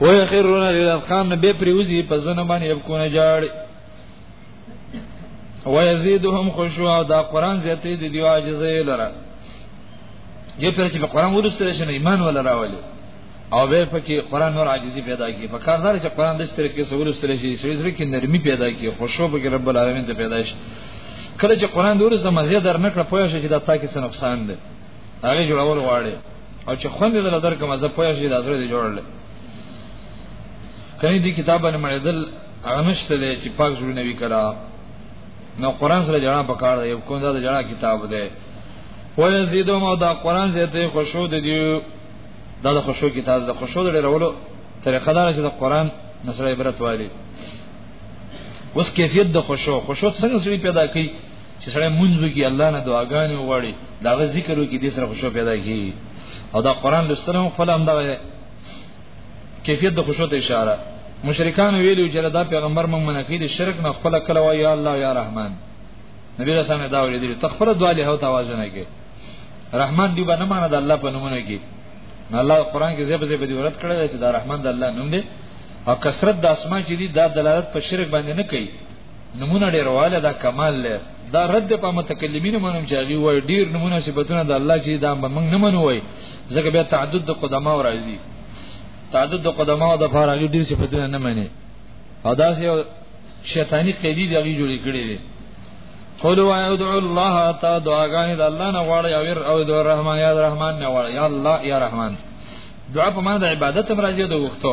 وای خیرونه د اذقان نه به پریوزی په زنه باندې یبکونه جاړي ويزيدهم خشوع دا قران زیاتې د دیو عاجزې لره یو پر چې په قران ورسره شنه ایمان ولا راولي او به پکې قران نور عاجزي پیدا کی په کار دار چې قران د ستر کې سوال سره شي سوزره کې نرمي پیدا کی خوشو به رب العالمین ته پیدا شي کله چې قران د ورسره مزه در نه کړ پوه شي چې دا تا کې څه نقصان دی هغه جوړول غواړي او چې خوند دې لدر کوم زه پوه شي دا زړه دې جوړل کله دې کتاب باندې مړې دل هغه نشته دې چې پاک جوړ نه وی کړه نو قران سره جنا پکار دی کوم دا جنا کتاب دی ويزيدهم او دا قران زیته خوشو دي دا د خوشو کتاب د خوشو د ډیرولو طریقه دا چې د قران نسره عبرت والی اوس کیفیت د خوشو خوشو څنګه سړي پیدا کوي چې سره مونږ وکي الله نه دعاګانې وغواړي دا غ ذکر وکي د سره خوشو پیدا کی او دا قران لستنه خپل هم دا کیفیت د خوشو ته اشاره مشرکان ویلو چې دا پیغمبر مونږ منه کړي شرک نه خپل کله وای یا الله یا رحمان نبی رسول الله دا ویل دي تخفر دعا له توازن کې رحمان دی باندې معنا د الله په نومونه کې الله قران کې زیب زیب دی ورت کړی چې دا رحمان د الله نوم دی او کثرت د اسماء چې دی دا دلالت په شرک باندې نه کوي نمونه ډیر واله دا کمال له دا رد په متکلمین مونږ چاغي وای ډیر نمونه صفاتونه د الله چې دا مونږ نه منو وای ځکه بیا تعدد د قدما او راضی تعدد د قدما او د فارغی ډیر صفاتونه نه مني او دا سه شیطانی قیدی دی جوړی کړی دی قولوا ادعوا الله تا دعاګانې د الله نه غواړي او او د رحمان یا رحمان نه غواړي یا الله یا رحمان دعا په معنا د عبادت هم راځي او د وختو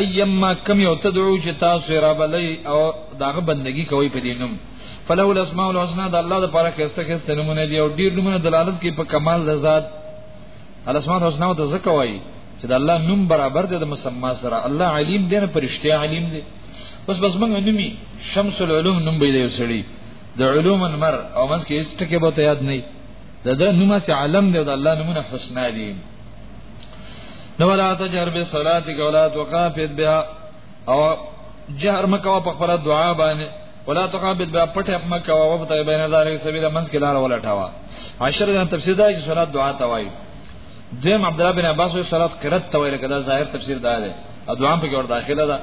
ايما کم یو تدعو چې تاسو را بلې او داغه بندگی کوي په دینم فلو الاسماء الحسنا د الله لپاره خسته خسته نمونه دی او ډیر نمونه دلالت کوي په کمال د ذات الاسماء الحسنا د زکه وایي چې د الله نوم برابر دی د مسما سره الله علیم دی نه پرشتي علیم دی بس بس موږ نومي شمس العلوم نوم به دی وسړي د علوم المر او منځ کې هیڅ ټکی به یاد نه دی د نومه سي عالم دی د الله نمونه حسنا دی نو ولا تجهر بصلاتك ولا تخافت بها او جهر مکوا په خپل دعا باندې ولا تخافت بها پټه مکوا او په بین ذلک سبیل منځ کې لار ولټاوه عشر د تفسیر دی چې صلات دعا ته وایي دیم عبد الله بن عباس او صلات قرات ته وایي کدا ظاهر تفسیر دا دی او دعا په کې ور داخله ده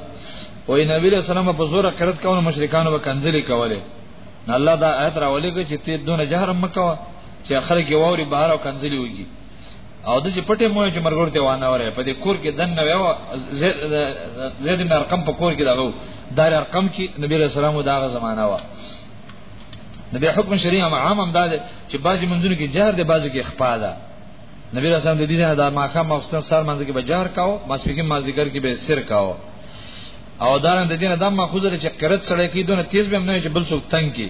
وای نبی له سلام په زور قرات کاونه مشرکان و کنځلې کوله الله دا آیت راولې چې ته دونه جهر مکوا چې خلک یې ووري بهر او کنځلې وږي او د چې پټه مو چې مرګور ته وانه وره په دې کور کې دن نه و زید بن ارقم په کور کې دغه دار ارقم چې نبی رسول الله دغه زمانہ و نبی حکم شریعه عام هم دا چې بعضی منځونو کې جهر دی بعضی کې اخفاء ده نبی رسول الله دې نه دا ماخه مخستن سر منځ کې بجار کاو ماسپیکې مازیګر کې به سر کاو او دا د دې نه د ماخوزه چې کرت سره کې دونه تیز به نه چې بل څوک تنګ کی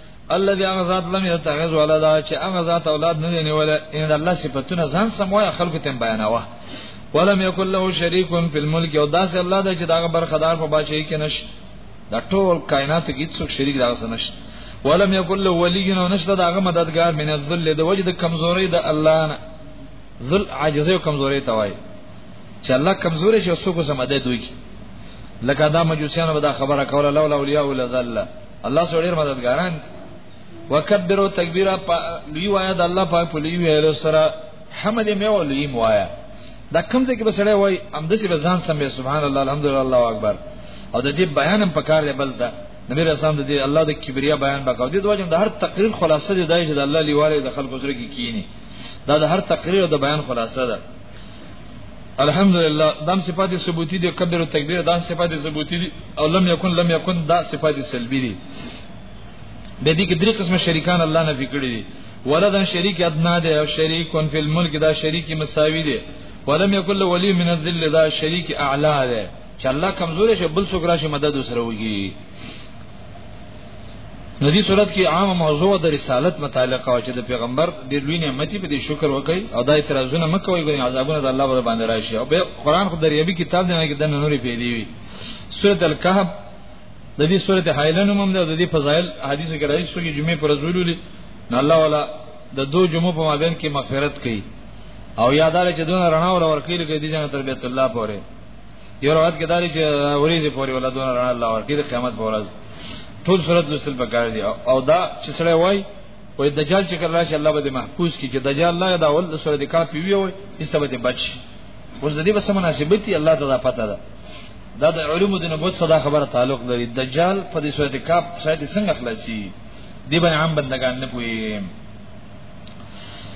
الله دې هغه ذات لم يتعز ولا دا چې هغه ذات اولاد نه دی نیول ان الله صفاتونه ځان سم وای خلکو ته بیانوه ولم يكن له شريك في الملك او داس الله دې چې دا برخدار په بچی کې نش دا ټول کائنات کې څوک شریک دا سنش ولم يكن له ولي او نشته دا مددگار من الذل د وجد کمزوري د الله نه ذل عاجز او کمزوري توای چې الله کمزوري شي څوک سم مدد وکي لکه دا مجوسیانو به دا خبره کوله لولا اولیاء ولذل الله سره ډیر مددګاران وکبرو تکبیرا لوی وایا د الله پاک په لوی ویلو سره حمد مې ولوی وایا دا کوم ځای کې بسړی وای امدسي بزان سم سبحان الله الحمدلله الله اکبر او د دې بیان هم پکار دی بل دا نبی رسول الله دې الله د کبریا بیان وکاو دې دوجم د هر تقریر خلاصه دی دای چې د الله لیواله د خلکو سره کې کی کینی دا د هر تقریر او د بیان خلاصه ده الحمدلله دام صفات ثبوتی دي کبر او تکبیر دام صفات ثبوتی دي او لم یکن لم یکن دا صفات سلبی دي د دې کې درې قسم شریکان الله نه فکرې دي ولدن شریک ادنا دی او شریک کن فی الملک دا شریک مساوی دی ولم یکن له ولی من الذل دا شریک اعلی دی چې الله کمزور شي بل څوک راشي مدد وسره وږي نو دې صورت کې عامه موضوع د رسالت متعلق او چې د پیغمبر د لوی نعمت په دې شکر وکړي او دا اعتراضونه مکوي ګنې عذابونه د الله پر باندې راشي او قرآن خو دریابي کتاب دی نه کې د نورې پیلې وي سورۃ الکهف د دې سورۃ حایلن هم د دې فضایل حدیث کې راځي چې جمعې پر رسولولي نه الله ولا د دوه جمعو په مابین کې مغفرت کوي او یادار چې دونه رڼا ور ورکړي لکه دې جنت تربیت الله پوره یو روایت کې داري چې ورېځې پورې ولا دونه رڼا الله ورکړي د قیامت په ورځ ټول صورت لوستل پکار دي او دا چې سره وای وې دجال چې کله راشي الله به محفوظ کړي چې دجال نه دا ول د صورت کا پیوي وي هیڅ به بچ اوس د دې بس مناسبتي الله ته دا پته ده دا د علوم د نبوت صدا خبره تعلق لري دجال په دې صورت کا شاید څنګه خلاصي دی باندې عام بندگان نه پوي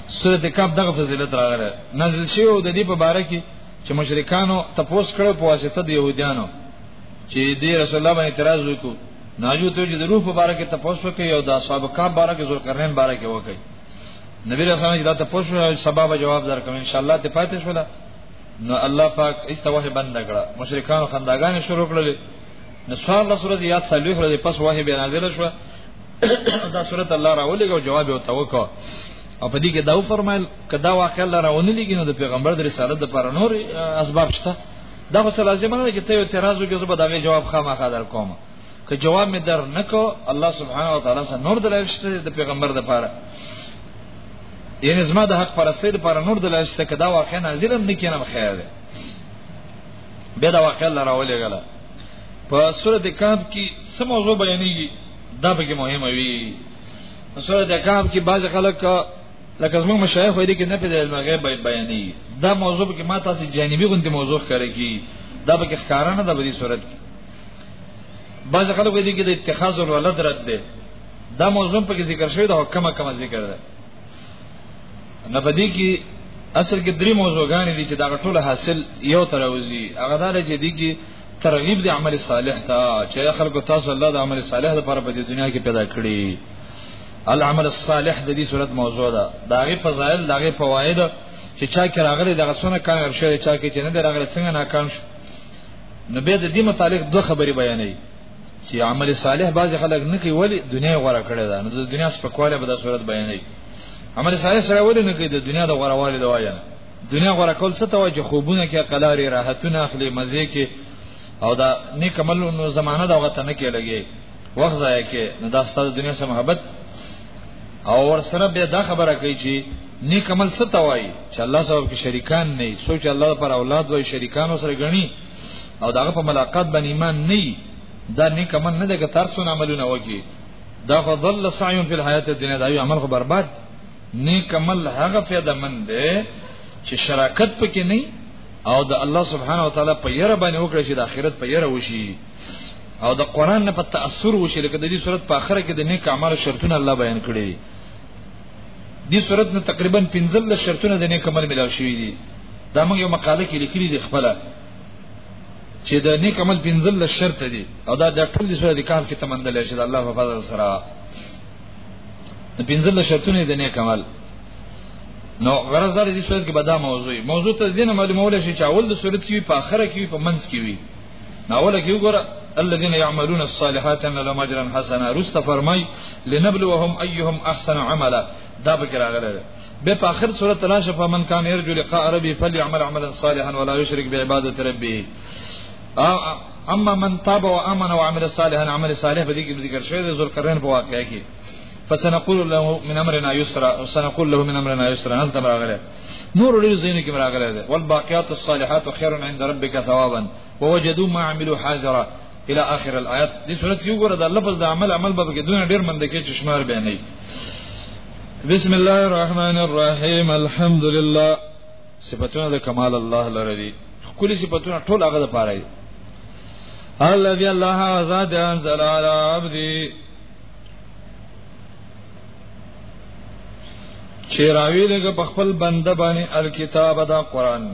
سورته کاف دغه فضیلت راغله نازل شوی او د دې په باره کې چې مشرکانو تپوس کړو په واسطه د يهودانو چې د رسول الله باندې اعتراض وکړو ناجو ته چې د روح په اړه کې تپوس وکړي او د اصحاب کعب اړه کې ذوالقرنین اړه کې وکړي نبی رسول الله دا تپوس او سبب جواب درکوم ان شاء الله ته پاتې شول نو الله پاک استوه بند کړه مشرکان خنداګان شروع کړل نو سوال له سورې یاد سلوي خو د پس وحي به نازل شو دا سورۃ الله راولې او جواب یې توکو او په دې کې دا فرمایل کدا واقع الله راونی لګی نو د پیغمبر د رسالت د پر نور اسباب شته دا خو څه لازم نه چې ته یو اعتراض وکړې زه به دا جواب خامخا در کوم که جواب می در نکو الله سبحانه و تعالی سره نور دلایل شته د پیغمبر د پاره یعنی زما د حق پرستۍ د پاره نور دلایل شته کدا واقع نازل هم نکینم خیر ده به دا واقع الله راولې غلا په سورته کهف کې سم موضوع بیانېږي دا به مهمه وي سره د کام کې بعض خلک لکه زموږ مشایخ وایي کې نه پیدا علم غیب باید بیانې دا موضوع کې ما تاسو جانبي غونډه موضوع کړې کی دا به ښکارانه د بری صورت کې بعض خلک وایي کې د اتخاذ الولد رد ده دا موضوع په کې ذکر شوی دا حکمه کما ذکر ده نه پدې کې اصل کې درې موضوعګانې دي چې دا ټول حاصل یو تر وځي هغه دا چې دي کې ترغیب د عمل صالح ته چې خلکو تاسو الله د عمل صالح لپاره په دې دنیا کې پیدا کړی العمل الصالح د دې صورت موضوع ده دا غي فضایل دا غي فواید چې چا کې راغلي دغه سونه کار ورشه چا کې چې نه راغلي څنګه ناکام شو نو به د دې متعلق دوه خبرې بیانې چې عمل صالح بعض خلک نه کوي ولی دنیا غوړه کړې ده نو د دنیا سپکواله به د صورت بیانې عمل صالح سره ولې نه کوي د دنیا د غوړوالي د وایانه دنیا غره کول څه توجه خوبونه کې قلاري راحتونه اخلي مزه کې او دا نیک عملونو زمانہ دا وخت نه کې لګي وخت ځای کې نو دا ستاسو دنیا سره محبت او ور سره به دا خبره کوي چې نیک عمل څه توای چې الله سبحانه کې شریکان نه وي سوچ الله پر اولاد وای شریکانو سره غني او داغه په ملاقات باندې ایمان نه وي دا نیک عمل نه دغه ترسو عملونه وکي دا فضل سعی فی الحیات الدنیا دا یو عمل خو برباد نیک عمل هغه فایده مند دی چې شراکت پکې نه او د الله سبحانه و تعالی په یره باندې وکړي چې د آخرت په یره وشي او د قران نه په تاثر وشي لکه د دې صورت په اخره کې د نیک اعمال شرطونه الله بیان کړي دې صورت نه تقریبا 15 شرطونه د نیک عمل ملاو شوی دي دا موږ یو مقاله کې لیکلي دي خپل چې د نیک عمل 15 شرط دي او دا د ټول دې صورت کار کې تمندل شي د الله په فضل سره د پنځل شرطونه د نیک عمل نو غرض دا دې صورت کې بدا موضوع موضوع ته دینه معلومول شي چې اول د صورت کې په اخره کې په منځ کې وي نو اول کې وګوره الذين يعملون الصالحات ان لهم اجرا حسنا رست فرمای لنبلوهم ايهم احسن عملا دا به راغله به په اخر صورت راشه په من کان يرجو لقاء ربي فليعمل عملا صالحا ولا يشرك بعباده ربه اما من تاب و امن و عمل صالحا عمل صالح په دې کې ذکر شوی د ذوالقرنین په واقعې کې فسنقول له من امرنا يسرا سنقول له من امرنا يسرا هل تم راغله نور لري زين کې راغله ده والباقيات الصالحات خير عند ربك ثوابا ووجدوا ما عملوا حاضرا الى اخر الايات دي صورت کې وګوره دا لفظ د عمل عمل به کې دونه ډېر مند کې چشمار بیانې بسم الله الرحمن الرحيم الحمد لله صفاتونه د کمال الله لره دي خپل صفاتونه ټول هغه لپاره دي الذي الله ذات انزل على عبدي چې راوی لګ په خپل بنده باندې الکتاب دا قران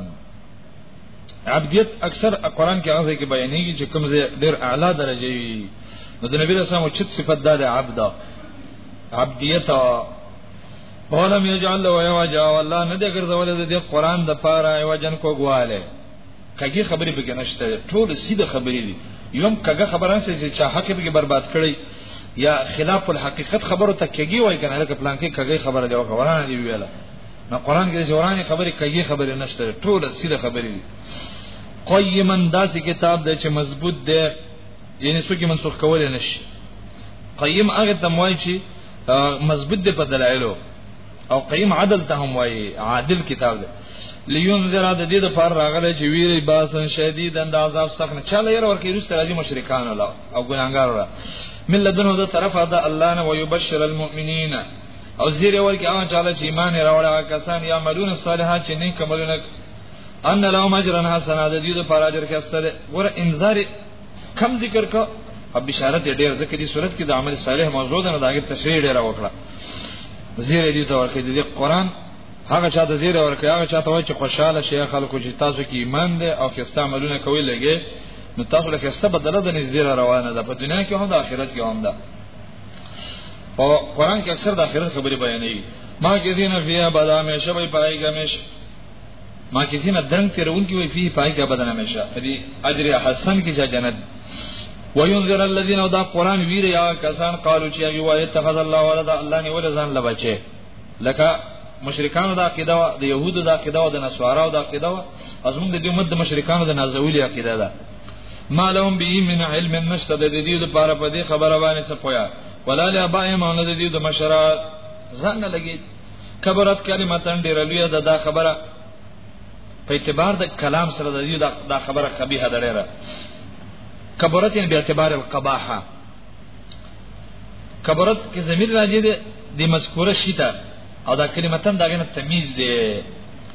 عبدیت اکثر قران کې هغه کې بیانېږي چې کوم ځای ډېر اعلی درجه وي نو د نبی رسول الله چت صفت دا د عبد عبدیت اولم یجعل له یوجا والله نه دې ګرځول د دې قران د پاره یوجن کوګواله کګي خبرې به نشته ټول سیده خبرې دي یم کګه خبره نشته چې چا حق به برباد کړي یا خلاف الحقیقت خبرو ته کګي وای کنه لکه پلان کې کګي خبره دی وکړه دی ویله نو قران کې ځورانه خبرې کګي خبرې نشته ټول سیده خبرې دي قیما داسې کتاب دی چې مضبوط دی یعنی څوک منسوخ کول نه شي قیم هغه تموای چې مضبوط دی په دلایلو او قیم عدل ته هم وایي عادل کتاب دی لینذر د دې د فار راغله چې ویری باسن شدید اند عذاب سخت چاله ير ورکی رست راځي مشرکان الله او ګناګار الله من لدنه د طرفه د الله نه ويبشر المؤمنین او زیر ورکی هغه چاله چې ایمان راوړل کسان یا ملون صالحات چې نیک عملونه ان لهم اجرا حسنا د دې د فار اجر کې استره ور انذار کم ذکر کو او بشارت ډیر ذکر دي صورت کې د عمل صالح موضوع ده نه داګه تشریح ډیر وکړه زیره دي ته ورکه دي قرآن هغه چا د زیره ورکه هغه چا ته وایي چې خوشاله شي خلکو چې تاسو کې ایمان ده او کې استعمالونه کوي لګي نو تاسو له کسته بدله د نږدې روانه ده په دنیا کې هم د آخرت کې هم ده او قرآن کې اکثر د آخرت خبرې بیانوي ما کې دینه فیا بلا مې شبې پایګه مې ما کې ځینې درنګ تیرون کې وی فيه پای کې بدن همیشه په دې اجر حسن کې چې جنت وينذر الذين ودا قران ویره یا کسان قالو چې وی وای اتخذ الله ولد الله نه ولد ځان لبچه لکه مشرکانو دا عقیده وا د يهودو دا عقیده وا د نصاراو دا عقیده وا ازمن د دې مد مشرکانو د نازولی عقیده ده ما لهم به من علم نشته د دې لپاره په دې خبره باندې څه پویا ولا لابائهم ان د دې د مشرات ځان لګي کبرت کلمتن ډیر لوی ده دا خبره په اعتبار د کلام سره د یو دا خبره قبیحه ده ډیره کبرت یعنی به اعتبار القباحه کبرت کې ضمیر راځي د د مذکوره شیتا او دا کلمتن دغه نه تمیز دی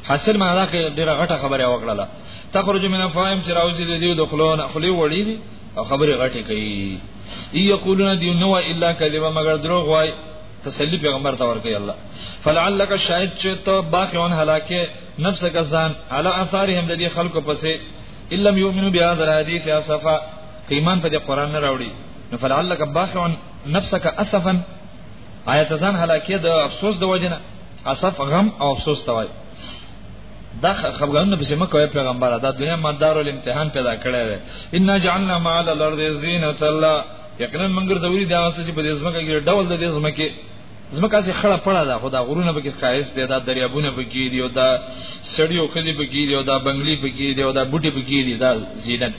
حاصل معنا دا کې ډیره غټه خبره وکړه تخرج من افاهم چې راوځي د دې د خلون خلی وړي دي او خبره غټه کوي ای یقولون دیو نو الا کلمه مگر دروغ وای تسلی پیغمبر ته ورکړي الله فلعلک شاید چې ته باقیون هلاکه نفس کسان علی اثارهم د دې خلکو پسې الا یؤمنو بیا در حدیث اسفا ایمان په دې قران نه راوړي فلعلک باقیون نفسک اسفا آیت ځان هلاکه د افسوس د وجنه اسف غم او افسوس توای دا خبرونه به سم کوي پیغمبر دا دنیا مدار الامتحان پیدا کړی دی ان جعلنا مع الارض زینت الله یقینا موږ ګرځولي دا اوس چې په دې ځمکه کې ډول د دې ځمکه ځمکه چې خړه پړه ده خدا غرونه به کې قایس دي دا دریابونه به کې دي او دا سړی او کلی به کې دي او دا بنگلي به کې دي او دا بوټي به کې دي دا زینت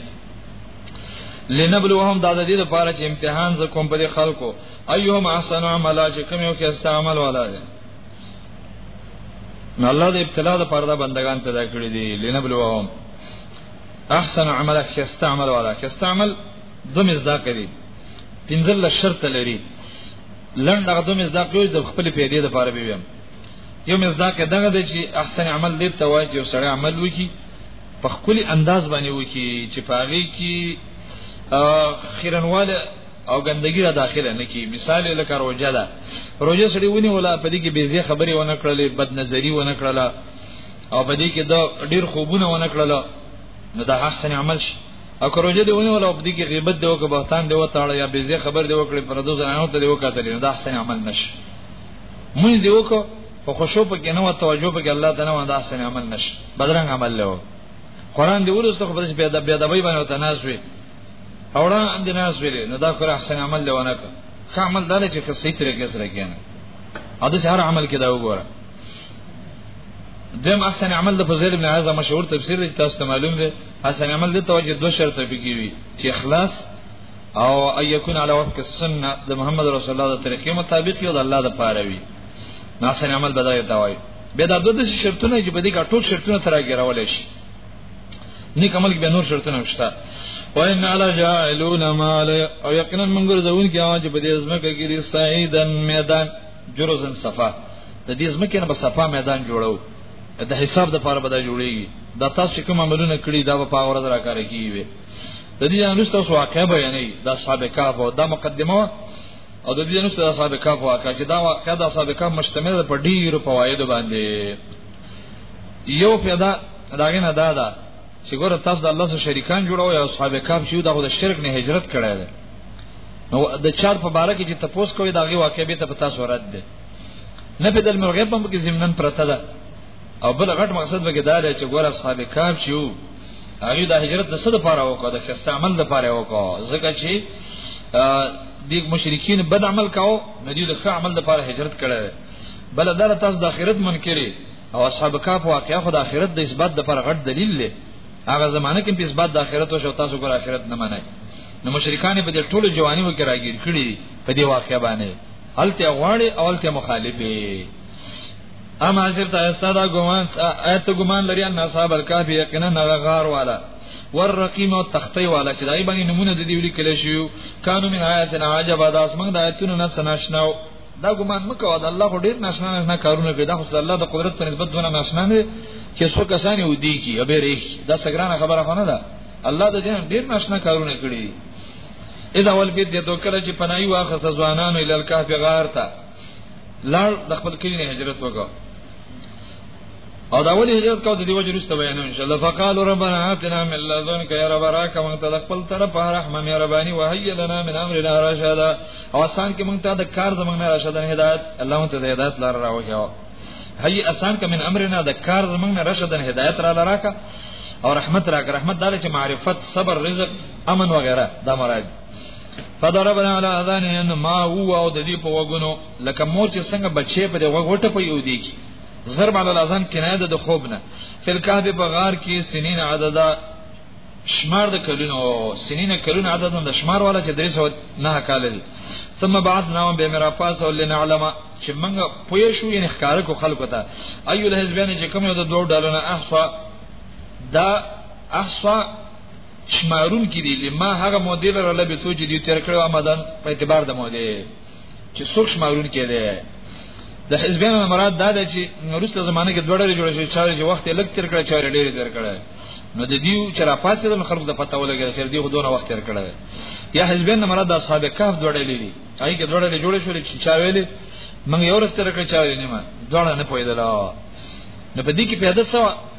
لنبلوهم دا د دې لپاره چې امتحان ز کوم په خلکو ايهم احسن عملا چې کوم یو کې استعمال ولا دي نو الله د ابتلا د پرده بندگان پیدا کړی دي لنبلوهم احسن عملا کې استعمال ولا کې استعمال دو مزدا کوي پنځل شرط لري لند هغه دو مزدا کوي د خپل پیدې د پاره بیم یو مزدا کې دغه د چې احسن عمل دې ته وایي چې سړی عمل وکي په خپل انداز باندې وکي چې پاغي کې خیرنواله او ګندګي را داخله نه کی مثال لکه روزه ده روزه سړي ونی ولا په دې کې بيزي خبري ونه کړلې بد نظری ونه کړله او په دې کې دا ډیر خوبونه ونه کړله نو دا احسن عمل شي اکروجه دی ونیول او په دې کې غیبت دی وکړ بهتان دی وتاړه یا بیزه خبر دی وکړي پر دوه زنانو ته دی وکړل نو دا احسن عمل نشي مونږ دی وکړو په خوشو په کې نه و توجه په کې الله تعالی وندا احسن عمل نشي بدرنګ عمل له قرآن دی ورسره خبرې په ادب بیا دبي باندې تناسوي اوړه اند ناس ویلې نو دا کور احسن عمل له ونه کړ خو عمل دا نه چې خصې ترې کې سره کېنه او د هر عمل کې دا وګوره دیم احسن عمل د فضیل ابن اعظم مشهور تفسیر دی تاسو ته معلوم دی حسن عمل د توجه دو شرط پکې وي چې اخلاص او ايكون على وفق السنه د محمد رسول الله د طریقې مطابق یو د الله د پاره وي حسن عمل بدای دا وایي به دا د شرطونه چې بده کا ټول شرطونه تراګرول شي نیک عمل کې به نور شرطونه مشته وان علی جاعلون مال او یقینا من ګرځون کې اواز په دې ځمکه کې لري سعیدن میدان جرزن صفا د دې ځمکې نه په صفا میدان جوړو د حساب د پاره به دا جوړیږي دا تاسو کوم عملونه کړی دا به په ورځ راکاره کیږي د دې انوس تاسو واقع بیانې د اصحاب کهف او د مقدمه او د دې انوس د اصحاب کهف واقع چې دا واقع د اصحاب کهف مشتمل په ډیرو فواید باندې یو پیدا داګه نه دا ده چې ګوره تاسو د الله سره شریکان جوړوي او اصحاب کهف چې دا خو د شرک نه هجرت کړی دی نو د چار په باره کې چې تاسو کوی دا غي واقع به ته تاسو رد ده نفي د علم الغیب هم کې زمنن پرته ده او بل غټ مقصد به کې دا دی چې ګور اصحاب کهف چې وو هغه د هجرت د څه لپاره وکړه د خسته عمل لپاره وکړه ځکه چې د مشرکین بد عمل کاو نو دوی د ښه عمل لپاره هجرت کړي بل دا تاسو د آخرت منکري او اصحاب کهف واقعا خو د آخرت د اثبات لپاره غټ دلیل دی هغه زمانه کې په اثبات د آخرت او تاسو ګور آخرت نه منای نو مشرکان په دې ټولو جوانیو کې راګیر کړي په دې واقعا باندې هلته غواړي او هلته مخالفي اما حسب ته استاده ګومان ایت ګومان لري ان اصحاب الکهف یقینا غار والا والرقیم او تختی والا چې دای باندې نمونه د دې ویل کله شو کانو من آیاتنا عجب داس موږ د آیتونو نه سناشناو دا ګومان مکو دا الله خو ډیر ناشنا ناشنا کارونه کوي دا خو الله د قدرت په نسبت دونه ناشنا نه چې څو کسانی ودی کی او به ریخ دا سګرانه خبره خونه ده الله د دې ډیر ناشنا کارونه کړی اذا ولفت یتو کله چې پناهي واخصه ځوانانو ال الکهف غار ته لړ د خپل کلی نه هجرت وکړ او دا ولی هجرت کو د دیو جرسته بیان ان شاء الله فقال ربنا آتنا من لدنك يا رب راك من تدخل طرف رحمه مهرباني وهي لنا من امرنا رشدا او آسان کې مونږ ته د کار زمنګ نه رشدا هدایت الله مونږ ته د هدایت لار راوښیو هي آسان کې من امرنا د کار زمنګ نه رشدا هدایت را لراکا او رحمت راک رحمت دار چې معرفت صبر رزق امن وغیرہ دا مراد فضربنا على اذانهم ما هو او د دې په وګونو لکه مور چې څنګه بچي په دې وګوټه په یو دی کی ضرب على الاذان کنایه د خوب نه فل کهف په غار کې سنین عددا شمار د کلونو سنین کلونو عدد د شمار والا چې 309 کال دي ثم بعد نام به میرا پاس او لنعلم چې موږ پوه شو یې ښکار کو خلکو ته ايو له حزبانه چې کوم یو د دوه ډالونه احصا دا احصا شمارون کې دي لما هغه مودې لره لبه سوچ دي تیر کړو آمدن په اعتبار د مودې چې څوک شمارون کې دي د حزبین مراد دا ده چې وروسته زمانه کې دوړل جوړ شي چې وخت یې لګ تیر کړ چې ډېر تیر کړ نو د دیو چې را پاسې د خلکو د پته ولګي چې دیو دونه وخت تیر کړ یا حزبین مراد د اصحاب کهف دوړل دي هغه کې دوړل جوړ شو چې چا ویلې موږ یو ورځ تیر کړ چا ویلې نه ما دوړل نه پوهیدل نو په دې کې پیدا سو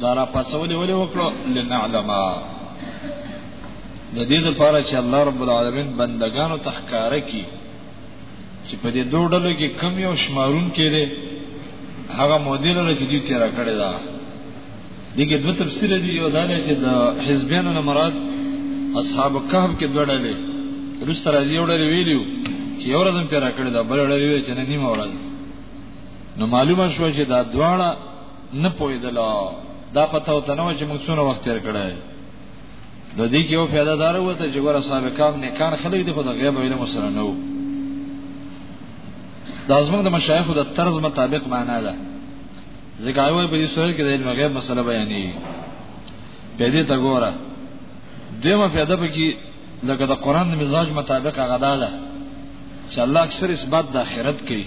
دا را پاسولې ولې وکړو لنعلم د دې لپاره چې الله رب العالمین بندگانو تخکار کی چې په دې دوه ډلو کې کم یو شمارون کړي هغه مودې لري چې دوی تیر کړی دا دغه دوه تفسیر دی یو دا چې د حزبانو نه مراد اصحاب کهف کې دوه ډلې روس تر ازي وړل ویلو چې یو ورځ تیر کړی دا بل ډلې چې نه نیمه ورځ نو معلومه شو چې دا دواړه نه پوهېدل دا پته وته نو چې موږ څونه وخت تیر کړای د دې کې یو پیدا دار وته چې ګور صاحب کام نه کار خلک دي خو د غیب علم سره نه وو دا زموږ د مشایخ د طرز مطابق معنا ده ځکه ایوه په دې سره کې د علم غیب مسله بیانې په دې ته ګوره دیمه پیدا پکې لکه د قران د مزاج مطابق هغه ده چې الله اکثر اثبات د آخرت کوي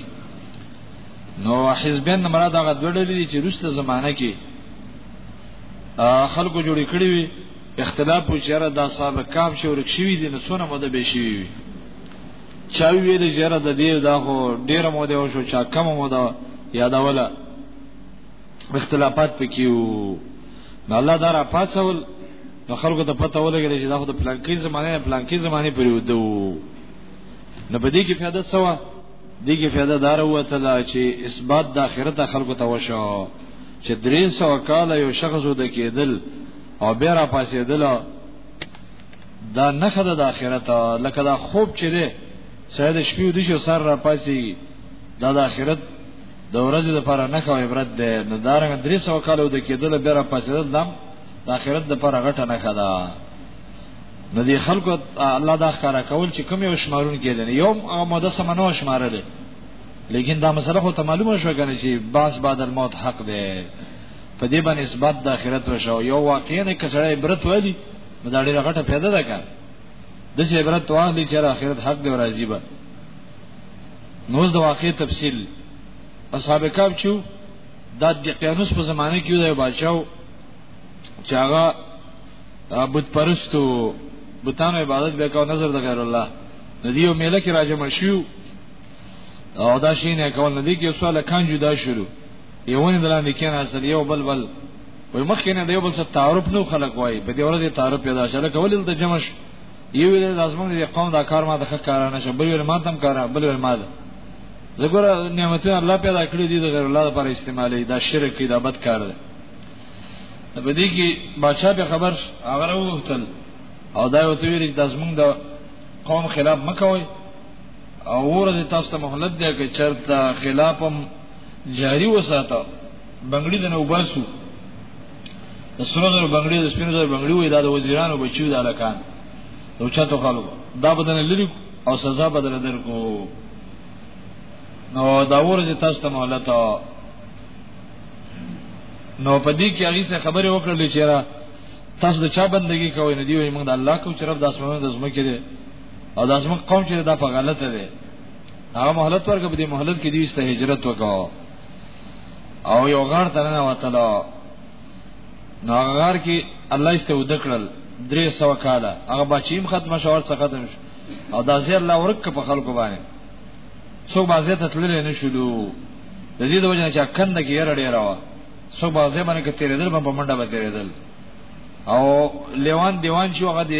نو حزبین مراد هغه دوړلې دي چې روسته زمانہ کې خلکو جوړ کړی وي اختلاف و چیرې دا صاحب کاف شو رکشوي دي نو څونه مده به شي وي چا ویل چیرې د دې دا خو ډیره مده او شو چا کم مده یادوله اختلافات پکې وو نو الله دا را پاتول نو خلکو ته پته ولګی چې دا خو د پلانکی زمانه پلانکی زمانه پرې ودو نو په دې کې فائدہ څه دغه فائدہ دار وته دا چې اثبات د آخرت خلکو ته وشو چې درې سو کال یو شخص ود کېدل او بیا را پاسېدل دا نه خده د آخرت لکه دا خوب چې ده سره د شپې د شو سر را پاسي دا د آخرت د ورځې لپاره نه خو عبرت ده نه دارنګ درې سو کال ود کېدل بیا را پاسېدل دم د آخرت لپاره غټه نه خده نو دی خلکو الله دا ښکارا کول چې کوم یو شمارون کېدل یو هغه مده سمنو شمارل لیکن دا مسله خو ته معلومه شو کنه چې باس بعد الموت حق دی په دې باندې نسبت د آخرت وشو یو واقعي نه کسړې عبرت وایي نو دا ډیره غټه پیدا ده کار د څه عبرت واخلي چې آخرت حق دی راځي به نو د واقع تفصیل اصحاب کعب چې دا د قیانوس په زمانه کې یو بادشاہ چې هغه بت پرستو بتانو عبادت به کاو نظر د غیر الله ندیو میله کې راجم شو او دا شي نه کول ندی کې سوال کان جدا شروع یوونه دلاندې کې نه اصل یو بل بل وای مخکې نه دیو بل څه تعارف نو خلق وای په دې ورځ تعارف پیدا شله کول د جمع شو یو ویل لازمون دې قوم دا کار ما د خک کارانه شه بل ویل ما تم کارا بل ویل ما ده زګور نعمتونه الله پیدا کړی دي د غیر الله لپاره استعمالي دا شرک دی دا بد کار دی په دې کې بادشاہ به خبر هغه وروتل او دا یو تویری چې تاسو موږ د قوم خلاف مکوئ او ورته تاسو ته مهلت دی چې چرته خلافم جاری وساته بنگړي د نو باسو سره زر بنگړي د سپینو زر بنگړي وې د وزیرانو بچیو د الکان او چاته خلکو دا بدن لري او سزا بدل درکو نو دا ورته تاسو ته مهلت نو په دې کې هغه څه خبره وکړلې چې را تاسو د چا بندگی کوئ نه دی وي موږ د الله کو چې رب د اسمانونو د زمکه دی او د اسمن قوم چې دا په غلطه دی هغه مهلت ورکړه په دې مهلت کې دی ست هجرت وکاو او یو غار ته نه وتلو نو هغه غار کې الله است ود کړل درې سو کاله هغه بچیم ختم شور څخه ختم شو او دا زیر الله ورک په خلکو باندې څو بازه ته تللی نه شلو د دې د وجه نه چې کنده کې یره ډیره و څو بازه باندې کې تیرېدل په منډه به تیرېدل او لیوان دیوان چې هغه د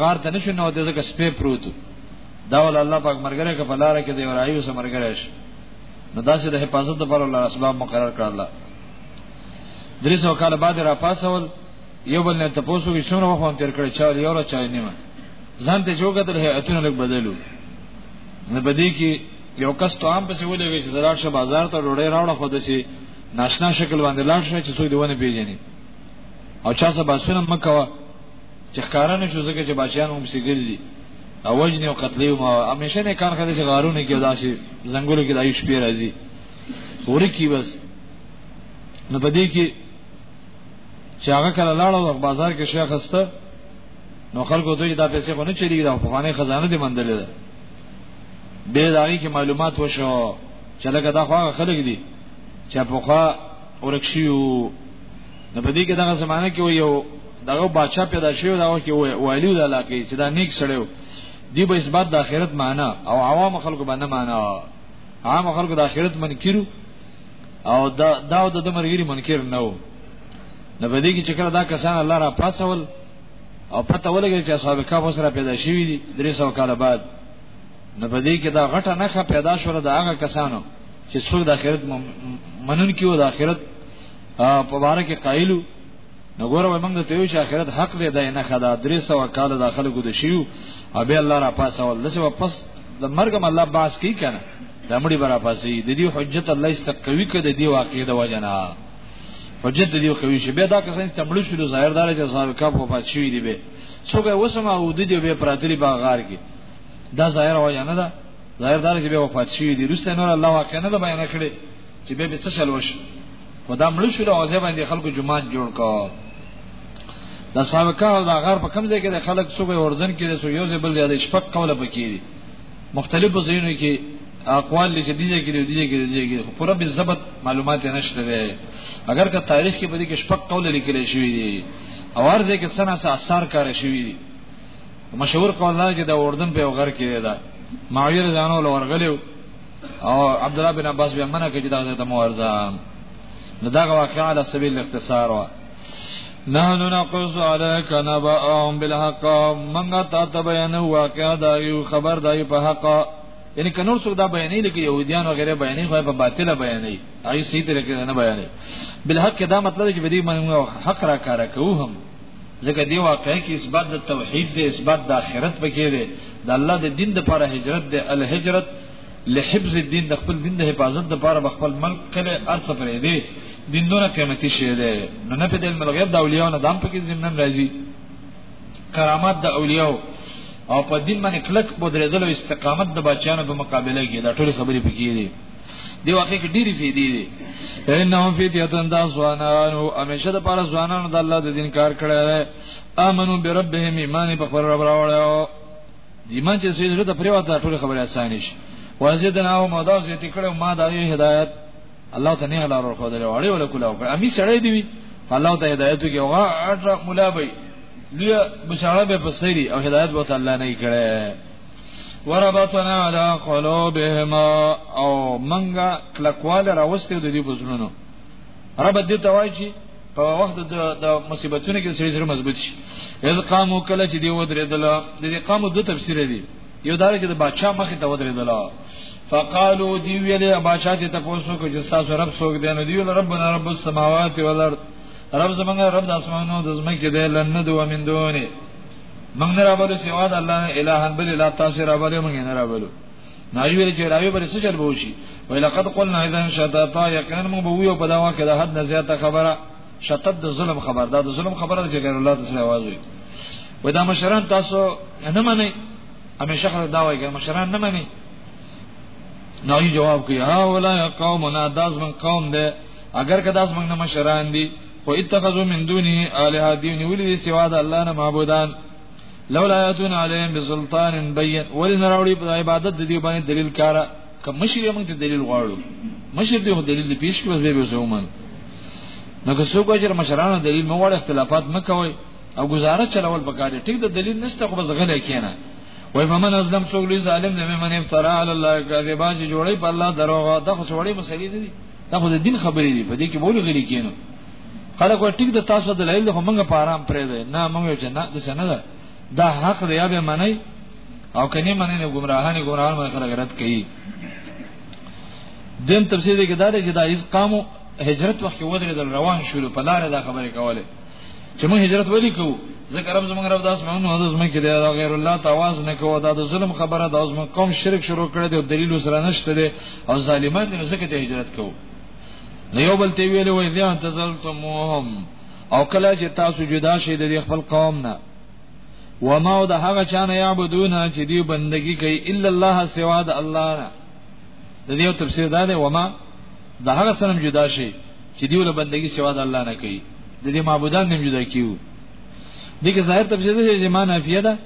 غار ته نشو نو د زګ سپې پروت دا ول الله پاک مرګره کې په لار کې د ورایو سره مرګره شي نو داسې د حفاظت لپاره الله اسباب مقرر کړ الله درې سو کال بعد را پاسول یو بل نه تاسو کې شنو وخت تیر کړی چا یو را چا نیمه ځان ته جوګه تر هیئتونو لګ بدلو نه بدی کې یو کس ته هم پسې ولې وی چې دلار شه بازار ته ډوډۍ راوړه خو دسی ناشنا شکل باندې لاړ شه چې څوک دیونه پیژني او چا سره باسونه مکوه چې ښکارا نه شو ځکه چې بچیان هم سي ګرځي او وجنې او قتلې ما همیشه نه کار خدای سي غارونه کې داسې زنګولو کې دایښ پیر راځي ورکی بس نو پدې کې چې هغه کله لاړو بازار کې شیخ استه نو خلکو دوی دا پیسې خو نه چلیږي دا په خانه خزانه دي مندلې ده به داغي کې معلومات وشو چې لکه دا خو خلک دي چې په خوا ورکشيو نو په دې کې دغه زمانه کې یو دغه بادشاہ پیدا شوی دا کې والیو د علاقې چې دا نیک سړیو دی به اثبات د آخرت معنا او عوام خلکو باندې معنا عام خلکو د آخرت منکرو او دا دا د مرګري منکر نه و نو په دې کې چې کله دا کسان الله را پاسول او پته ولګی چې اصحاب کهف سره پیدا شوی دي 300 کال بعد نو په دې کې دا غټه نخه پیدا شوه د هغه کسانو چې څوک د آخرت منون کیو د آخرت په باره کې قایلو نو ګوره موږ د تیو چې آخرت حق دی دا نه خدا درې سو کال د خلکو د شیو او به الله را پاسول دسه واپس د مرګ م الله باس کی کنه د مړي برا پاسي د دې حجت الله استقوي کړي د دې واقعې د وجنه حجت دی کوي چې به دا کسان چې تمړ شول ظاهر دار چې صاحب کا په پات شوی دی به څوک وسما او د دې به پراتلی باغار کې دا ظاهر وای نه دا ظاهر دار چې به وفات شوی دی روسته نور الله واقع نه دا بیان کړي چې به به څه شل وشي خدا مړ شول او ځای باندې خلکو جماعت جوړ کړ دا صاحب کا او دا غار په کوم ځای کې د خلک صبح اوردن کې د سو یو ځای بل ځای د شپږ قوله پکې دي مختلفو ځایونو کې اقوال لکه دي چې دي دي کې دي کې پر به ضبط معلومات نشته وي اگر که تاریخ کې بده کې شپږ قول لیکل شوی دي او ارزه کې سنا سره اثر کار شوی دي مشهور قول دا چې د اردن په غر کې ده معاویه ځانو لورغلو او عبد الله بن عباس بیا منه کې چې دا ته مورزه نو دا واقعا على سبيل الاختصار وا نحن نقص عليك نبأهم بالحق منغا تا تبين واقعا دا یو خبر دا په حق یعنی کنور څوک دا بیانې لکه يهوديان او غیره بیانې خو په باطله بیانې هغه صحیح طریقې نه بیانې بل حق دا مطلب چې بدی منو حق را کار کوو هم ځکه دی واقع کې اثبات د توحید دی اثبات د آخرت پکې دی د الله د دین د لپاره هجرت دی الهجرت لحفظ الدين د خپل دین د حفاظت لپاره بخپل ملک کله ارڅ پرې دی دین دونه قیمتي شی دی نو نه په دې ملګر د اولیاء نه دام پکې زمنن راځي کرامات د اولیاء او په دین باندې کلک بدرېدل او استقامت د بچانو په مقابله کې دا ټول خبرې پکې دي دی واقع کې ډېری فیدی دي انهم فیدیتن دا ځوانانو همیشه د پاره ځوانانو د الله د دین کار کړی امنو بربهم ایمان په خبر رب راوړیو ایمان چې سړي ته پریوته ټول خبره اسانه شي وازیدناهم او دا زیات کړو ما د هدایت الله ته نه لار ورخو دل وړي ولا کولا وکړه امي سړی دی الله ته هدایت کې هغه اټه مولا به لوی بشاره به پسېری او هدایت به الله نه کړي وربطنا على قلوبهما او منګه کلکواله راوستي د دې بزرونو رب دې توای شي په وخت د مصیبتونو کې سړي سره مضبوط شي اذ قامو کله چې دی ودرېدل د دې قامو دوه تفسیر دي یو دار چې د بادشاہ مخې ته ودرېدل فقالو دی ویلې بادشاہ ته تاسو کو چې تاسو رب څوک دی نو دی ویل ربنا رب السماوات والارض رب زمونږ رب د اسمانونو د زمکه دی لنه دوه من دونه موږ نه راوړو سوا د الله الہ بل لا تاسو راوړو موږ نه راوړو نو ویل چې راوي پر څه چل بوشي ولقد قلنا اذا شتاتا یقینا موږ به یو په دا واکه د حد نه زیاته خبره شتت د ظلم خبر دا د ظلم خبره چې غیر الله تعالی आवाज وي وای دا مشران تاسو نه منئ همیشه خلک دا وایي مشران نه منئ نو یې جواب کوي ها ولا قومنا داس من قوم ده اگر که داس من مشران دي خو اتخذوا من دونه الها دین ولې سوا د الله نه معبودان لولا یاتون علیهم بسلطان بین ولنراوړي په عبادت د دې باندې دلیل کاره که مشر موږ ته دلیل غواړو مشر دې خو دلیل پیش کړو زه به زومن نو که څوک اجر مشرانو دلیل مو وړ اختلافات مکوئ او گزاره چلول پکاره ټیک د دلیل نشته خو بس غلې کینه وای فمن ازلم څوک لوی ظالم دی من افترا علی الله کذبا چې جوړي په الله دروغ دا خو جوړي مسلې دي دا خو د دین خبرې دي په دې کې بوله غلي کینو خلک وای ټیک د تاسو د لایل خو موږ په آرام پرې دی نه موږ چې نه د سنده دا حق دی یا به منئ او کني منی نه گمراهانی گمراهان باندې خلک رد کوي دیم تفسیر کې دا دی چې دا هیڅ قام هجرت وخت ودرېدل روان شول په لار دا خبره کوله چې موږ هجرت ولې کوو ځکه رب زمونږ رب داس مونږ نو زمونږ کې دا غیر الله تواز نه کوو دا د ظلم خبره دا زمونږ قوم شرک شروع کړی دی دلیل سره نشته دی او ظالمان نو ځکه ته هجرت کوو نو یو بل ته ویلې وای ځان تزلتموهم او کله چې تاسو جدا شئ د خپل قوم نه و ما او د هغه چا نه یعبدون چې دی بندگی کوي الا الله سوا د الله نه د دې تفسیر دا دی و ما د هغه سره جدا شي چې دی ول بندگی سوا د الله نه کوي د دې معبودان نه جدا کیو دغه ظاهر تفسیر دی چې معنا فیه ده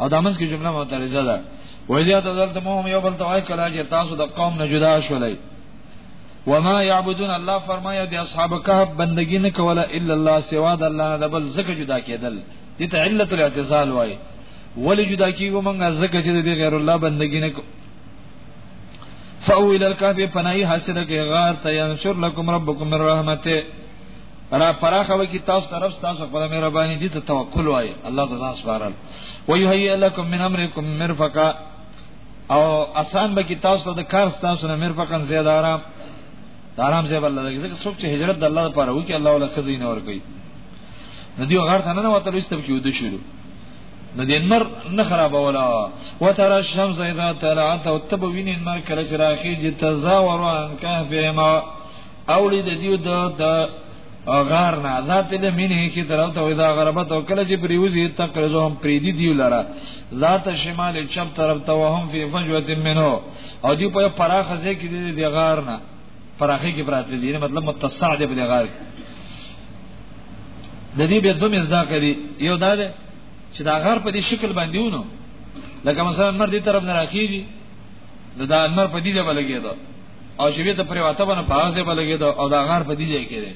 او د امنس کې جمله معترضه ده وجه ته دلته مو یو بل توای کړه چې تاسو د قوم نه جدا شولای وما يعبدون الله فرمایا د اصحاب کهف بندگی نه کوله الا الله سوا د الله نه بل زکه جدا کېدل دې ته علت الاعتزال وایي ولې جدا کیږو موږ ځکه چې د غیر الله بندګی نه کو فاو الى الكهف پنای حاصله کې غار ته ينشر لكم ربكم من رحمته را پراخه و کی تاسو طرف تاسو پر مهرباني دي ته توکل وای الله تعالی سبحانه و يهيئ لكم من امركم مرفقا او آسان به کی تاسو د کار تاسو نه مرفقا زیاده آرام آرام زیب الله دې ځکه څوک چې هجرت د الله لپاره وکي الله ولا خزینه ورګي نو دیو غار ته نه وته رسته کې ود شروع نو دین مر نه خراب ولا وتر الشمس اذا طلعت او تبوین مر کله چې راخی چې تزاور عن کهفهما اولی د دیو د غار نه ذات له مینه کی طرف ته ودا غربت او کله چې پریوزی تقرزهم پریدی دیو لره ذات شمال چپ طرف ته وهم فی فجوه منه او دی په پراخه ځای کې دی غار نه پراخي کې پراته دي مطلب متسع دی په دې غار کې د دې به دوه مزدا کوي یو دا ده چې دا غار په دې شکل باندې ونه لکه مثلا نور دې طرف نه راکېږي دا دا نور په دې ځای بلګي دا او شوی ته پرې واته باندې په هغه ځای بلګي دا او دا غار په دې ځای کې دی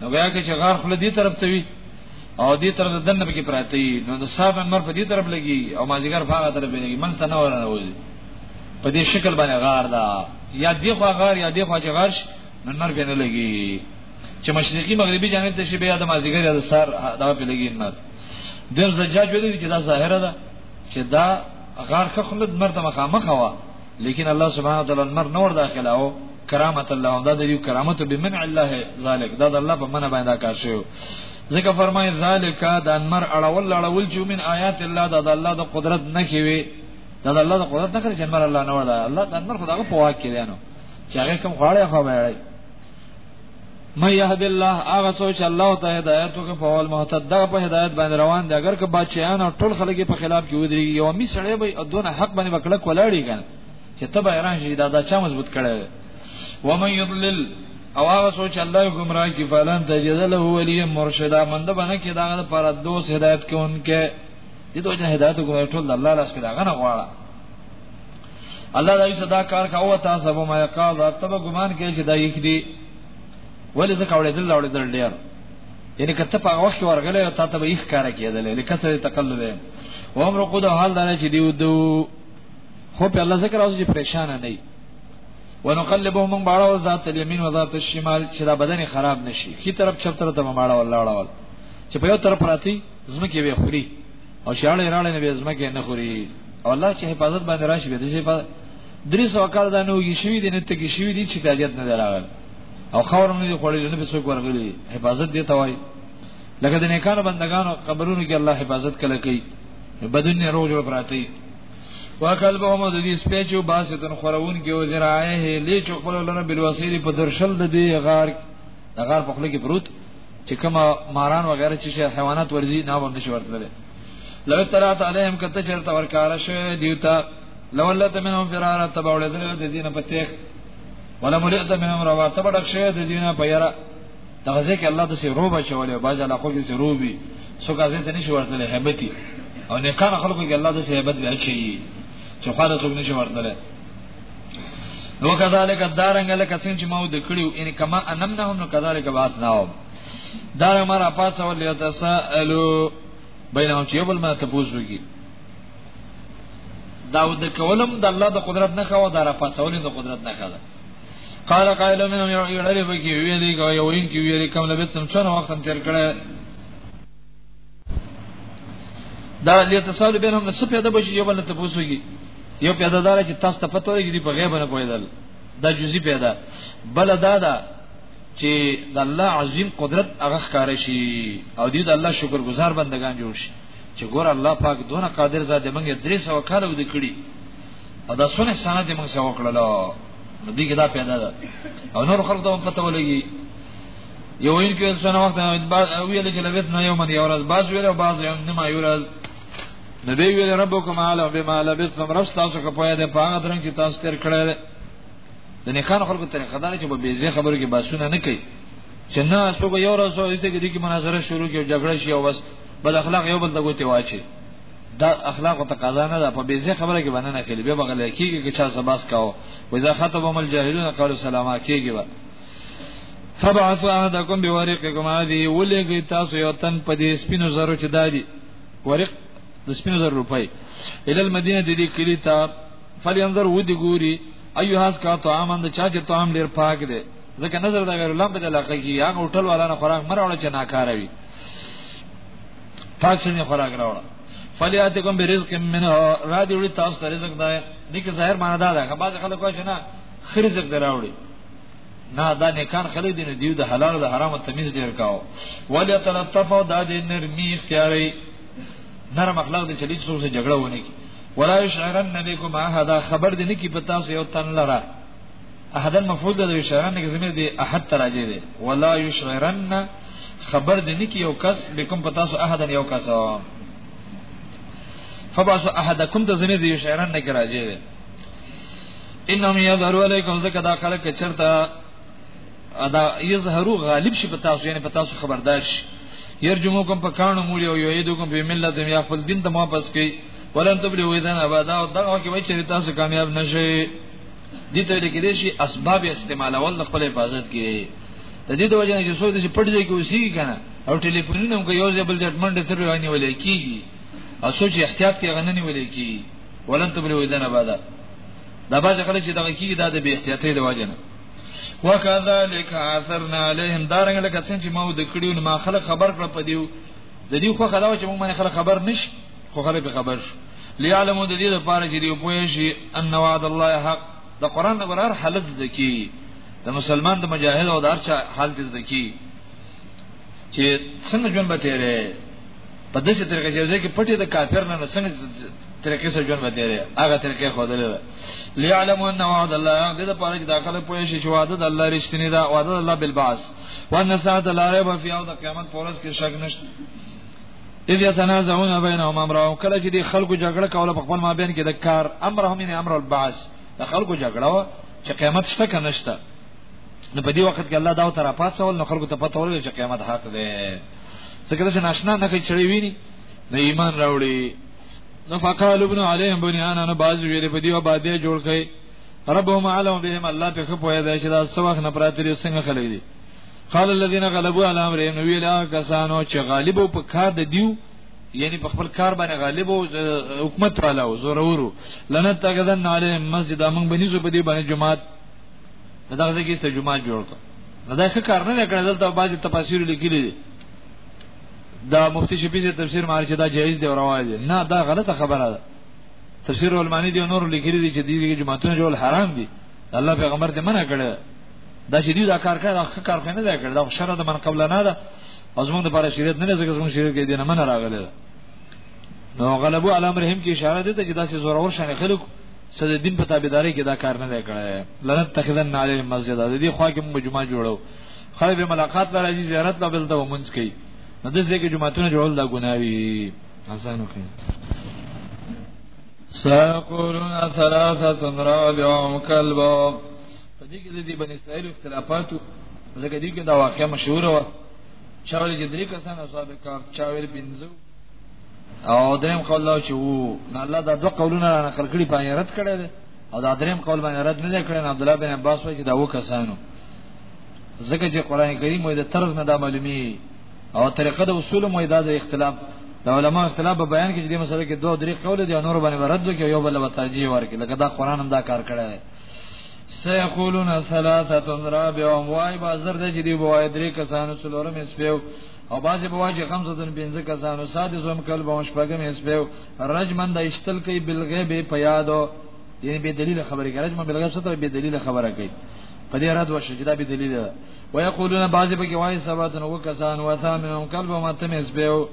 نو بیا کې چې غار خپل دې طرف ته وي او دې طرف ته دنه کې پراته وي نو د صاحب نور په دې طرف لګي او مازیګر په هغه طرف لګي منځ ته نه ورنه وځي په دې شکل باندې غار دا یا دی خو غار یا دی خو چې غرش نن نور به نه لګي چې مشرقي مغربي جانب ته شي بیا د مازیګر یا د سار دا په لګي نه ډېر زجاج ویل چې دا ظاهره ده چې دا غار که خلد مرته مخامخ وا لیکن الله سبحانه وتعالى نور نور داخله او کرامت الله دا د یو کرامت به منع الله ذالک دا د الله په منع باندې کار شو ځکه فرمای ذالک دا نمر اړول اړول چې من آیات الله دا د الله د قدرت نه کیوي دا د الله د قدرت نه کړی چې مر الله نه وړه الله د مر خدای په واک کې دی نو چې هغه کوم خواړی خو به اړای مې يهد الله هغه سوچ الله ته هدایت وکړي په اول مهتد دا په هدایت باندې روان دي اگر که بچیان او ټول خلک په خلاف کې ودرېږي یو می سړی به ادونه حق باندې وکړه کولاړي کنه چې تبه ایران شي دا دا چا مضبوط کړي و من یضلل او هغه سوچ الله گمراه کی فلان تجد له ولی مرشدا مند بنه کې دا لپاره دوست هدایت کوونکې دې ته چې هدایت کوی ټول الله لاس کې دا غنه غواړه الله دای صدا کار کاوه تاسو به ما یقال تب ګمان کې چې دا یې کړی ولې زه کاوړې دل لاوړې دل ډیر یعنی کته په وخت ورغلې او تاسو به یې ښکارا کېدل لکه سره تقلب و امر قد حال دا چې دیو دو خو په الله ذکر اوس چې پریشان نه وي ونقلبهم من باړه ذات الیمین و ذات الشمال چې دا بدن خراب نشي کی طرف چپ طرف ته ماړه ولاړه چې په یو طرف راتی زمکه به خوري او شاړې راړې نه به زمکه نه خوري او الله چې حفاظت باندې راشي به دې شي په درې سو کال دا نو یې شوی دي نه ته کې شوی دي چې تاجت نه دراغل او خور نه دي خوري نه به څوک ورغلي حفاظت دې توای لکه د نیکانو بندگانو قبرونو کې الله حفاظت کله کوي بدن نه روج ور پراتی وکلبهم د دې سپېچو باستن خورون کې او ذرایه لې چوکل لره بل وسیل په درشل د دې غار د غار په خله کې پروت چې کوم ماران وغیرہ چې حیوانات ورزي نه باندې شي ورتلل لو اطلعت علیهم کته چرته ورکار شوی دیوتا لولت منهم فرارا تبعو لذلو دی دین پتیخ ولملئت منهم روا تبعو شوی دی دین پیرا تغذیه کې الله د سي روبه چولې باز علاقو کې سي روبي سو کازه ته نشي ورتلې هبتي او نه کار خلکو کې الله د سي هبت به اچي چې خالص نشي ورتلې نو کذالک دارنګ لکه څنګه چې ما ود کړیو ان کما انمنهم نو کذالک بات ناو دار ما را پاسه ول یتسالو بینهم چې بل ما ته پوښوږي داود کولم د الله د قدرت نه خو دار پاسه ول د قدرت نه خاله قال قائل منهم یعلم کی ویلی کو یوین کی ویلی کوم لبسم څنګه وخت تیر کړه دا لیتسال بینهم نو څه پیدا بشي یو بل ته پوسوږي یو پیدا دار چې تاسو ته پته ولګي دی په غیب نه پوهیدل دا جزئی پیدا بل دا دا چې د الله عظیم قدرت هغه ښکار شي او دی د الله شکر گزار بندگان جوړ شي چې ګور الله پاک دونه قادر ذات موږ درې سو کال ود کړی او دا سونه سنه دې موږ سو کړلو نو دې کې دا پیدا ده او نور خلک ته پته ولګي یو ویل کې څنګه وخت ویل چې لبیت نه یو مدي اورز باز ویل او باز یو نه ما یورز نو دی ویل ربکم عالم بما لبیتم رب تاسو کو پوهه ده په هغه درنګ چې تاسو تیر کړل د نکان خلکو طریقه دا چې په بیزه خبرو کې باسونه نه کوي چې نه څوک یو ورځ او ایسته کې د مناظره شروع کې جګړه شي او بس بل اخلاق یو بل دغه ته واچي دا اخلاق او تقاضا نه ده په بیزه خبره کې باندې نه کوي به بغل کېږي چې چا سباس کاو وځه خطبهم الجاهلون قالوا سلاما کېږي فبعث احدکم بورقکم هذه ولګی تاسو یو تن په دې سپینو زرو چې دادی ورق د سپینو زرو روپۍ ال المدینه دې کلی ته فلینظر ودی ګوري ایو هاس کا طعام د چا چې طعام ډیر پاک دی ځکه نظر د غیر الله په علاقه کې هغه هوټل والا نه خوراک مراوړ چې ناکاروي پاک څنګه خوراک راوړ فلیاتکم برزق منه را دې وړي تاسو رزق ده دغه ظاهر معنا دا ده که بعض خلک وایي نه خرزق دراوړي نه دا نیکان خلک دي نو دیو د حلال او د حرام تمیز ډیر کاو ولی تلطف او دا د نرمي اختیاري نرم اخلاق دي چې لږ څه جګړه ونه کی ولا یشعرن بكم احد خبر دي نه کی پتا سه یو تن لرا احد مفعول ده یشعرن کې زمير دي احد تراجه دي ولا یشعرن خبر دي نه کی یو کس بكم پتا سه احد یو کس فبعث احدکم ته زمير دي یشعرن نه کی راجه دي انهم یظهروا علیکم زکه دا خلک چرته ادا یظهروا غالب شي په تاسو یعنی په تاسو خبردار شي يرجموکم په کانو موري او یعیدوکم په ملت یا خپل دین ته واپس کی ولن تبلغوا اذن ابدا او دغه کې وای چې تاسو کامیاب نشئ دي ته لیکل شي اسباب استعمال اول د خپل حفاظت کې د دې د وجه نه چې څو دې پټ ځای کې اوسې کنه او ټلیفونونه هم یو ځای بل ځای منډه تر رواني ولې کیږي او سوچ احتیاط کې غننی ولې کیږي ولن تبلو اذن ابدا دا باز کله چې دغه کیږي دا د بی احتیاطۍ د وجه نه وکذالک اثرنا علیهم دارنګ لکه څنګه چې ما د کړیو نو ما خلک خبر کړ په دیو د دې خو خلاو چې موږ باندې خلک خبر نش خو خلک به خبر شو لیعلمو د دې لپاره چې دی پوه شي ان وعد الله حق د قران نه برار حالت ذکی د مسلمان د مجاهد او دارچا حالت ذکی چې څنګه ژوند به تیرې په دې چې طریقې جوزه کې پټي د کافر نه څنګه طریقې سره ژوند وتیری هغه طریقې خو دلته ليعلم ان وعد الله دې د پاره چې داخله پوه شي چې وعده د الله رښتینی ده وعده الله بالبعث وان ساعت لا ريب فيها او د قیامت پورس کې شک نشته اذ يتنازعون بينهم امرهم کله چې د خلکو جګړه کوله په خپل مابین کې د کار امرهم نه امر البعث د خلکو جګړه و چې قیامت شته کنه شته نو په دې وخت کې الله دا تر پاتول نو خلکو ته پته ورغله چې قیامت حق ده څنګه چې ناشنا نه کوي چړې ویني نه ایمان راوړي نو فقال ابن عليهم بنيان انا باز ویلې په دیو باندې جوړ کړي ربهم علم بهم الله په خپو یې چې دا سوخ نه پراته لري څنګه خلک دي قال الذين غلبوا على امرهم نو ویلا کسانو چې غالب په کار د دیو یعنی په خپل کار باندې غالب او حکومت والا او زورورو لنه تاګدن علی مسجد امون بنیزو په دې باندې جماعت دغه ځکه چې جماعت جوړ کړ نو دا ښه کار نه کړی دلته بعضی تفاسیر لیکلي دي دا مفتی شفیع سے تفسیر مار چې دا جایز دی او روا دی نه دا غلطه خبره ده تفسیر علمانی دی نور لیکلي دي چې دې جماعتونه جوړ حرام دي الله پیغمبر دې منع کړی دا چې دې دا کار کړی دا ښه کار نه دی کړی دا شرع د من قبل نه ده او زموږ لپاره شریعت نه لږه زموږ شریعت کې دینه من راغله نو غلبو علامه رحم کې اشاره ده چې دا سه زورور شان خلکو څه د دین په تابعداري کې دا کار نه دی کړی لنه تخذن علی مسجد د دې خوا کې موږ جمعه جوړو خلک به ملاقات لپاره عزیز زیارت لا بل ته ومنځ کوي نو د ځکه جمعهتون جوړول دا ګناوي آسان وکړي سيقولون ثلاثه رابعهم كلبا په دې کې د دې بن اسرائیل اختلافات زګ دې کې دا واقعا مشهور و شاول جدري کسان اصحاب کار چاویل بنزو او دریم قول دا چې وو نه الله دا دوه قولونه را نقل کړي باندې رد کړي دي او دا دریم قول باندې رد نه کړي نه عبد الله بن عباس وایي چې دا و کسانو ځکه چې قران کریم وایي د طرز نه دا معلومي او طریقه د اصول مو دا د اختلاف د علماء اختلاف په بیان کې چې د مسله کې دوه درې قول دي نور باندې رد کوي یو بل به ترجیح ورکړي لکه دا قران هم دا کار کړی دی سيقولون ثلاثه رابعهم وای بازر د جدي بوای درې کسانو څلورم اسپیو او بعضی په واجه خمسه تن پنځه کسانو ساده زم کل به شپږم حساب رجمن د اشتل کوي بالغیب په یادو یعنی به دلیل خبره کوي رجمن بالغیب څه ته به دلیل خبره کوي په دې رات وشه چې دا به دلیل ده ويقولون بعضی په کې وایي سبات نو کسان و ثامنهم کل به متم حساب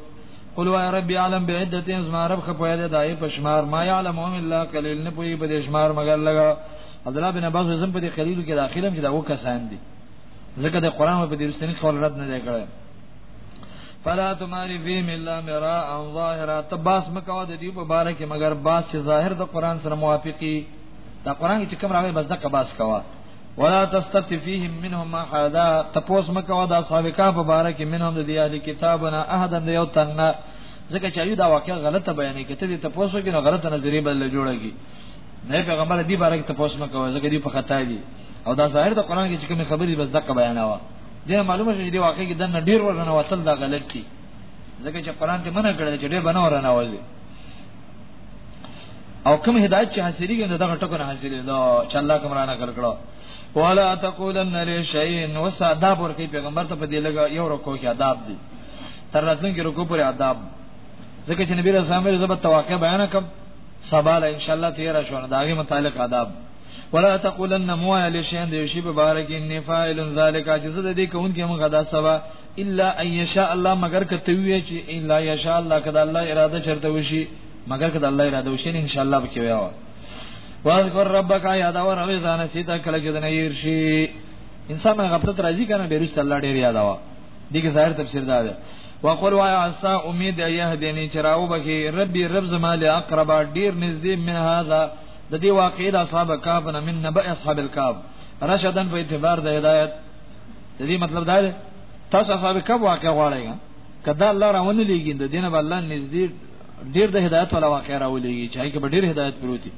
قل وای ربی عالم بعدتهم زما رب خپوی ده دای پشمار ما یعلمهم الا قلیل نه پوی په شمار مگر لگا عبد الله بن عباس زم په دې قلیل کې داخلم چې دا و کسان دي ځکه د قران په دې رسنی قول رد نه دی کړی فلا تماری فی ملا مرا ان ظاهرا تباس مکو د دې په باره کې مگر باس چې ظاهر د قران سره موافقی دا قران کې کوم راغی بس د قباس کوا ولا تستفت فيهم منهم احد تپوس مکو دا سابقہ په باره کې منهم د دې کتابنا احد د یو تنه ځکه چې دا واقعا غلطه بیانې کته دې تپوس کې نو غلطه نظریه بل جوړږي نه پیغمبر دی بارے کې تاسو مکه وځه کې دی په خطا دی او دا ظاهر د قران کې چې کوم خبرې بس دغه بیاناوه دا معلومه شې دی واقعي کې دنه ډیر ورنه وصل دا غلط دي ځکه چې قران ته منع کړی چې ډیر بنه ورنه وځي او کوم هدایت چې حاصلېږي نو دغه ټکو نه حاصلې دا چې الله کوم رانه کړ کړو ولا تقولن لشيء وساداب ورکی پیغمبر ته په دې لګا یو رکو کې آداب دي تر راتلونکي رکو پورې آداب ځکه چې نبی رسول الله زبر تواقع بیان کړ سبا له ان شاء الله تیر شو دا غي متعلق آداب ولا تقولن مو علی شین دی شی مبارک ان فاعل ذلک اجز د دې کون کې موږ غدا سبا الا ان یشاء الله مگر کته وی چې الا یشاء الله کدا الله اراده چرته وشي مگر کدا الله اراده وشي ان شاء الله بکوي وا واذکر ربک یاد اور او ځان سیتا کله کې د نیر شي انسان غفلت راځي کنه بیرست الله ډیر یاد وا دغه ظاهر تفسیر دا ده وقل وای عسا امید یهدنی چراو بکی ربی رب زما له اقرب ډیر نږدې من هاذا د دې واقعې د اصحاب کاف نه من نبأ اصحاب الکاف رشدن په اعتبار د هدایت د دې مطلب دا دی تاسو اصحاب کاف واقع غواړئ کدا الله راونه لګین د دینه الله نږدې ډیر د هدایت ولا واقع راولېږي چې هغه به ډیر هدایت پروتي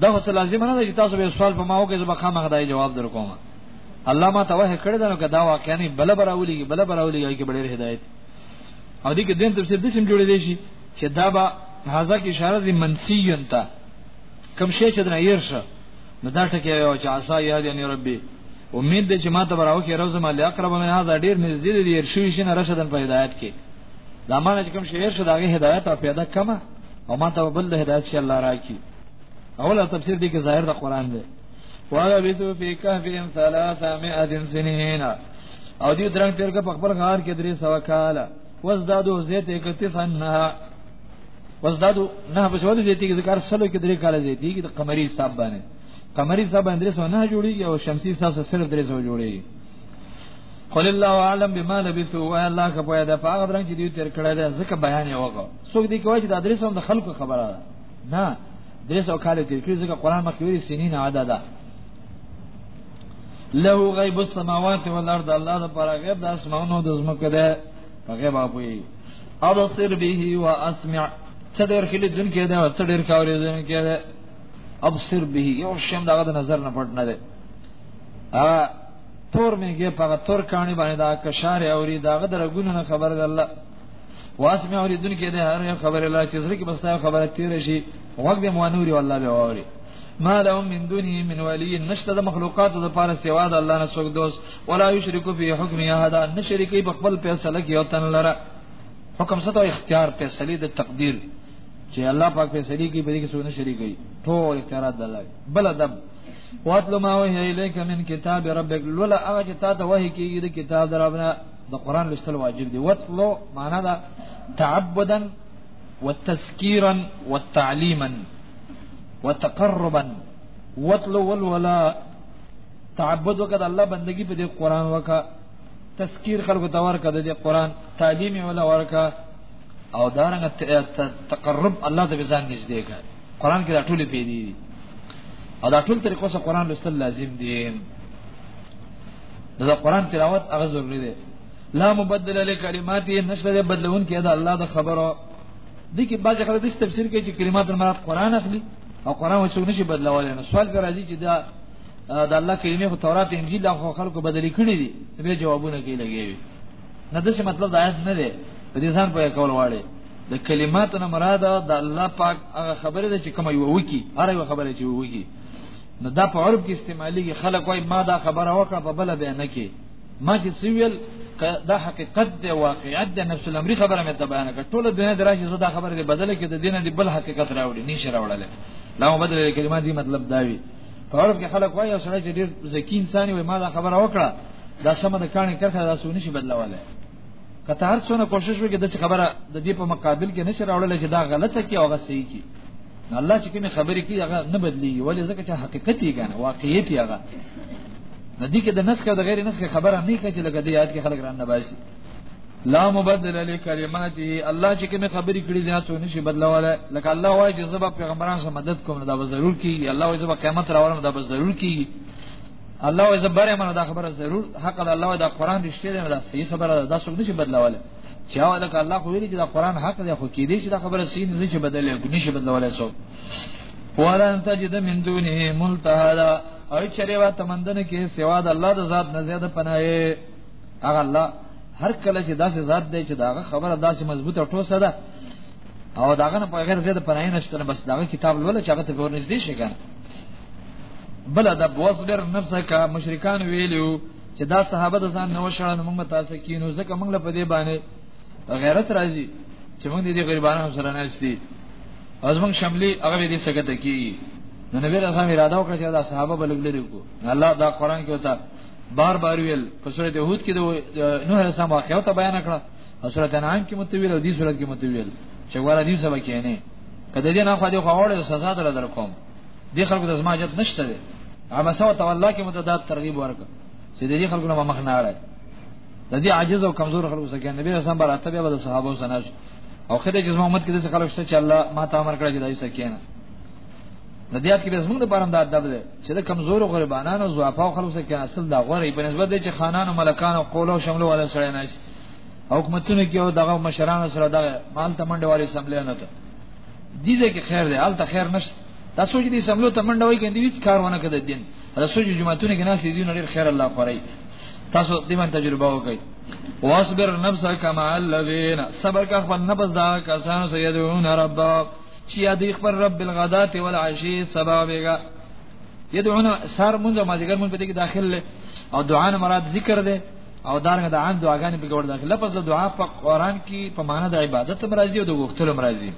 دا خو لازم نه ده چې تاسو به سوال په ماو کې زما خامخ دای جواب درکوم الله ما ته وه کړی دا نو که دا واقعا نه بل براولي بل براولي هغه کې بډېر هدایت او دې کې دین تفسیر د سم جوړې دی شي چې دا به هاذا کې اشاره دی منسی انتا کم شی چې د نیر شه نو دا ټکی او چې عصا یاد یعنی ربي امید دې چې ما ته براو کې روزه مال اقرب من هاذا ډیر نږدې دی ډیر شوی شي نه رشدن په هدایت کې دا معنی چې کم شی شه داغه هدایت او پیدا کما او ما ته بل هدایت شي الله راکی اوله تفسیر دې کې ظاهر د قران دی ولبثوا في كهفهم ثلاثمائة سنين او دې درنګ تیرګه په خپل غار کې درې سو کاله وزدادو زیت 31 نه وزدادو نه په شوال زیت کې ذکر سلو کې درې کاله زیت کې د قمری حساب باندې قمری حساب باندې درې سو نه جوړیږي او شمسی حساب سره صرف درې سو جوړیږي قل الله اعلم بما لبثوا وای الله کپوی دا فقط رنګ چې دوی تیر کړه دا ځکه بیان یې وکړ څوک دې کوي چې دا درې سو د خلکو خبره ده نه درې سو کال تیر کړی ځکه قران مخکې ویلي سنین عدد ده له غیب السماوات والارض الله د پر غیب د اسمانو د زمکه ده په غیب اپوي ابصر به و اسمع څه ډېر کلی دن کې ده څه ډېر کاورې دن کې ده ابصر به یو شم دغه د نظر نه پټ نه ده ا تور میږي په تور کانی باندې دا کشاره اوري داغه درګونه خبر ده الله واسمع اوریدون کې ده هر خبره لا چې زړه کې بس خبره تیر شي وګ به مو نوري والله به ووري ما لهم من دونه من ولی نشته د مخلوقات د پاره سوا د الله نه څوک دوست ولا یشرک فی حکم احد نشریکی په خپل فیصله کې او تن لره حکم ستو اختیار فیصله د تقدیر چې الله پاک فیصله کوي په دې کې څو نه شریکي ټول اختیارات د الله بل ادب واتلو ما وحی الیک من کتاب ربک لولا هغه چې تا ته وحی کیږي د کتاب درابنه د قران لوستل واجب دی وتلو معنا دا تعبدا وتذکیرا وتعلیما وتقربا وتلو ولولا تعبد وکړه الله بندگی په دې قران وکا تذکیر خلق تور کړه دې قران تعلیم ولا ورکا او دارنګ تقرب الله ته ځان نږدې کړه قران کې دا ټول پیډي او دا ټول طریقو سره قران لوستل لازم دي دا قران تلاوت هغه ضروري دی لا مبدل لکلمات نشته بدلون کې دا الله د خبرو د کې بعض خلک د تفسیر کوي چې کلمات مراد قران اخلي او قران وڅو نشي بدلول نه سوال پر راځي چې دا د الله کلمې په تورات انجیل او خلکو بدلی کړی دي به جوابونه کې لګي نه د څه مطلب د آیت نه دی د دې ځان په کول واړي د کلماتو نه مراد د الله پاک هغه خبره ده چې کومه یو وکی هر یو خبره چې وکی نو دا په عرب کې استعمالي خلک وای ما دا خبره وکړه په بل بیان کې ما چې سویل دا حقیقت دی واقعیت دی نفس الامر خبره مې تبانه کړ ټول دنیا دراشي زه دا خبره دې بدله کې د دین دې بل حقیقت راوړي نشه راوړل لا مبدل کلمات دی مطلب دا وی په عرب کې خلک وای او سره چې ډیر ذکی انسان وي ما دا خبره وکړه دا سم د کاني کرخه دا سونی شي بدلواله کته هر څونه کوشش وکړي د خبره د دې په مقابل کې نشه راوړل چې دا غلطه کې او غلطه کې الله چې کومه خبرې کوي هغه نه بدلیږي ولې ځکه چې حقیقت یې کنه واقعیت یې هغه ندی کې د نسخ او د غیر نسخ خبره نه کوي چې لکه د یاد کې خلک ران نه باسي لا مبدل لکلماته الله چې کومه خبرې کړې دي تاسو نشي بدلواله لکه الله وايي چې زبا پیغمبران سره مدد کوم دا به ضرور کیږي الله وايي زبا قیامت راوړم دا به ضرور کیږي الله وايي زبره منه دا خبره ضرور حق الله وايي دا قران رښتیا ده دا صحیح خبره ده دا څوک نشي بدلواله چا ولکه الله خو ویلي چې دا قران حق دی خو کې دې چې دا خبره سین نه چې بدلې کو نشي بدلولای سو ولن تجد من دونه ملتهدا او چرې وا تمندنه کې سوا د الله د ذات نه زیاده پناه هغه الله هر کله چې داسې ذات دی چې داغه خبره داسې مضبوطه ټوسه ده او داغه نه په غیر زیاده پناه نشته بس داغه کتاب لول چې هغه ته ورنږدې شي کنه بل ادب واصبر نفسك مشرکان ویلو چې دا صحابه د ځان نو شړل موږ تاسو کې نو ځکه موږ له پدې باندې غیرت راځي چې موږ دې غریبانو سره نه استي از موږ شملي هغه دې سګت کی نو نبی رسول اراده وکړه چې دا صحابه بل لري کو الله دا قران کې وتا بار بار ویل په سورته هود کې د نوح رسول واقعو ته بیان کړه او سورته انعام کې متویل او دې سورته کې متویل چې ورا دې سبا کې نه کله دې نه خو دې خو اورل سزا در درکوم دې خلکو د زما جد نشته دی عبس او تولا کې متداد ترغیب ورک چې دې خلکو نه مخ نه اړای د دې عاجز او کمزور خلکو سره کې نبی رسول الله ته به د صحابه سره او خدای چې زما امت کې د خلکو سره چې الله ما ته امر کړی چې دای سکینه د دې اپ کې به زمونږ د بارم د ادب دی چې د کمزور او غریبانو او ضعفا او خلکو سره کې اصل دا غوري په نسبت دی چې خانان او ملکان او قول او شملو ولا سره نه حکومتونه کې او دغه مشرانو سره دغه مال تمنډه والی سملې نه ته دي ځکه خیر دی الته خیر نشته تاسو چې دې سملو ته منډه وای کیندې هیڅ کار ونه کړ دین رسول جمعتونه کې ناس دي نړیر خیر الله خورای تاسو دې من تجربه وکړئ واصبر نفسك مع الذين صبر کا خپل نفس دا کسانو سيدون رب چې یاد خپل رب بالغدات والعشي سبابګه یدعون سر مونږه مازیګر مونږ په دې کې داخل او دعا نه مراد ذکر ده او دارنګه د عام دعاګانې په ګور داخله لفظ د دعا په قران کې په معنا د عبادت مرضی او د وختلو مرضی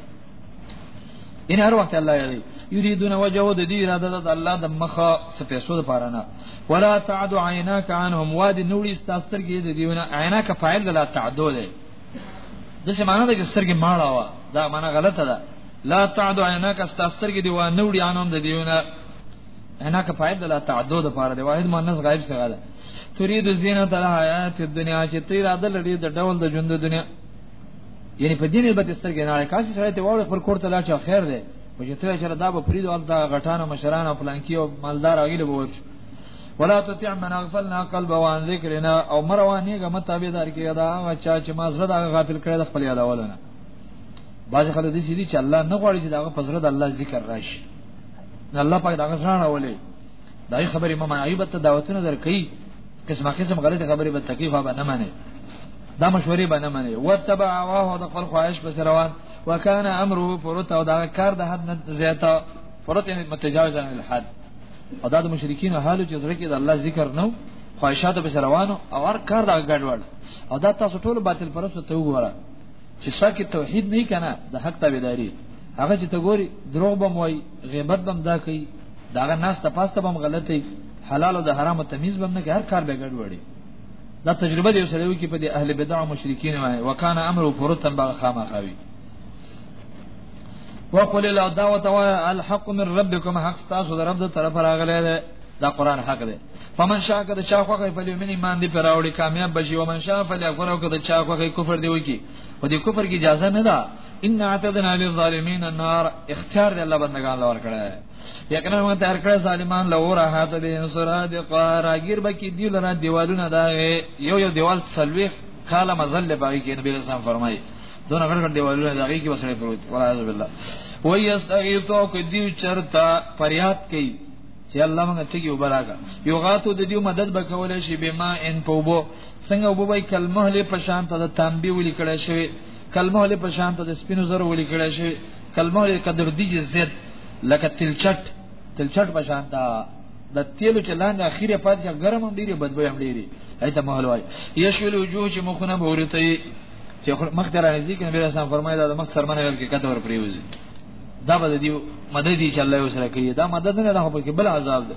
ان هر وخت الله یې یریدون وجه د دې اراده د الله د مخه سپېسو د پاره نه ولا تعد عیناک عنهم وادي نوړي ستاسترګې د دیونه عیناک فاعل لا تعدو ده د څه معنی د سترګې ماړه وا دا معنی غلطه ده لا تعد عیناک ستاسترګې دی و نوړي عنهم د دیونه عیناک فاعل لا تعدو د پاره دی واحد مؤنث غائب څنګه ده تريد زینت الحیات الدنیا چې ته اراده لري د ډول د ژوند د دنیا یعنی په دې نسبت سترګې نه کاسي سره ته وړ پر کوړه لاړ چې خیر دی او چې ته چې دا به فرید او دا غټانو مشرانو فلانکی او مالدار او غیله بوت ولا تطع من اغفلنا قلب وان ذکرنا او مروانه غم تابعدار کې دا چا چې ما زړه دا غافل کړی د خپل یادولونه باز خلک دې سړي چې الله نه غواړي چې دا په زړه د الله ذکر راشي الله پاک دا غسرانه ولې دا یې خبرې مما ایوب ته دعوتونه درکې قسمه قسم غلط خبرې به تکلیف به نه منې دا مشورې به نه منې وتبع واه د خپل خواهش په روان وکانه امره فرت او دا کار د حد نه زیاته فرت یعنی متجاوز عن الحد او دا د مشرکین حالو چې زړه کې د الله ذکر نو خواهشاتو په روانو او هر کار دا ګډوډ او دا تاسو ټول باطل پرسته ته وګوره چې شک توحید نه کنا د حق تابعداري هغه چې ته ګوري دروغ به موي غیبت بم دا کوي داغه ناس ته پاسته بم غلطي حلال او د حرام تمیز بم نه کوي هر کار به ګډ وړي دا تجربه دی سره وي کې په اهل بدع او مشرکین وای وکانه امر فرتن بغ خامه خوي وقل لا دعوت الحق من ربكم حق تاسو در رب طرف راغله ده دا قران حق ده فمن شاء کده چا خوخه فلیمن ایمان دی پر اوړي کامیاب بشي ومن شاء فلیکفر او کده چا خوخه کفر دی وکي په دې کفر کې اجازه نه ده ان اعتدنا للظالمین النار اختیار دی الله بندگان لور کړه یقینا ما تیار کړه ظالمان له اوره هاته دي سره د قراګیر بکی دی لره دیوالونه دا یو یو دیوال سلوي کاله مزل باقي کې نبی رسول فرمایي دون غړ غړ دیوالونه دا کی وسړې پروت ولاعذ بالله ويستغيثو کو دیو چرتا فریاد کوي چې الله موږ ته یو براګه یو غاتو د دې مدد بکول شي بما ان پوبو څنګه وبوي کلمه له پشان ته تنبيه ولي کړی شوی کلمه له پشان ته د سپینو زرو ولي کړه شي کلمه له قدر دیجه زید لکه تلچټ تلچټ پشان ته د تیلو چلان د اخیره پات چې ګرم هم ډیره بدبوی هم ډیره ایت مهل وای یشول وجوه چې مخونه بورته چې مخ درانه دي کنه بیر اسلام فرمایي دا مخ سرمنه ویل کې کته ور پریوزي دا به دی مدد دی چې الله یې وسره کوي دا مدد نه ده خو کې بل عذاب ده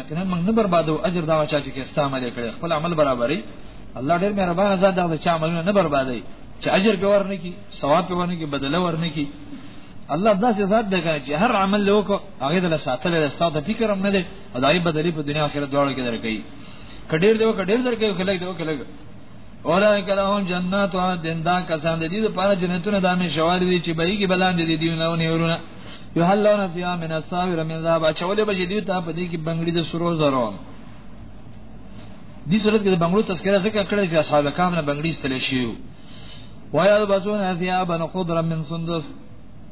یقینا موږ نه بربادو اجر دا چا چې کستا عمل کړي خپل عمل برابرې الله ډېر مهربان ذات دا چې عملونه نه بربادې چې اجر به ورنه کی ثواب به ورنه کی بدله ورنه کی الله دا چې ذات دی چې هر عمل له وکړه هغه د ساتل له ستاسو فکر هم نه دی او دای بدلی په دنیا آخرت دواړو کې درکې کډیر دی کډیر درکې کله دی کله اولئک لهم جنات عدن دا کسان دي د پاره جنتونه د همیشوال دي چې بهږي بلان دي دیونه او نیورونه یحلون فیها من الساور من ذهب چولې بشي دی ته په دې کې بنگړي د سرو زرو دي صورت کې د بنگړو تذکرہ ذکر کړل چې اصحاب کام نه بنگړي استل شي ويلبسون ثيابا خضرا من سندس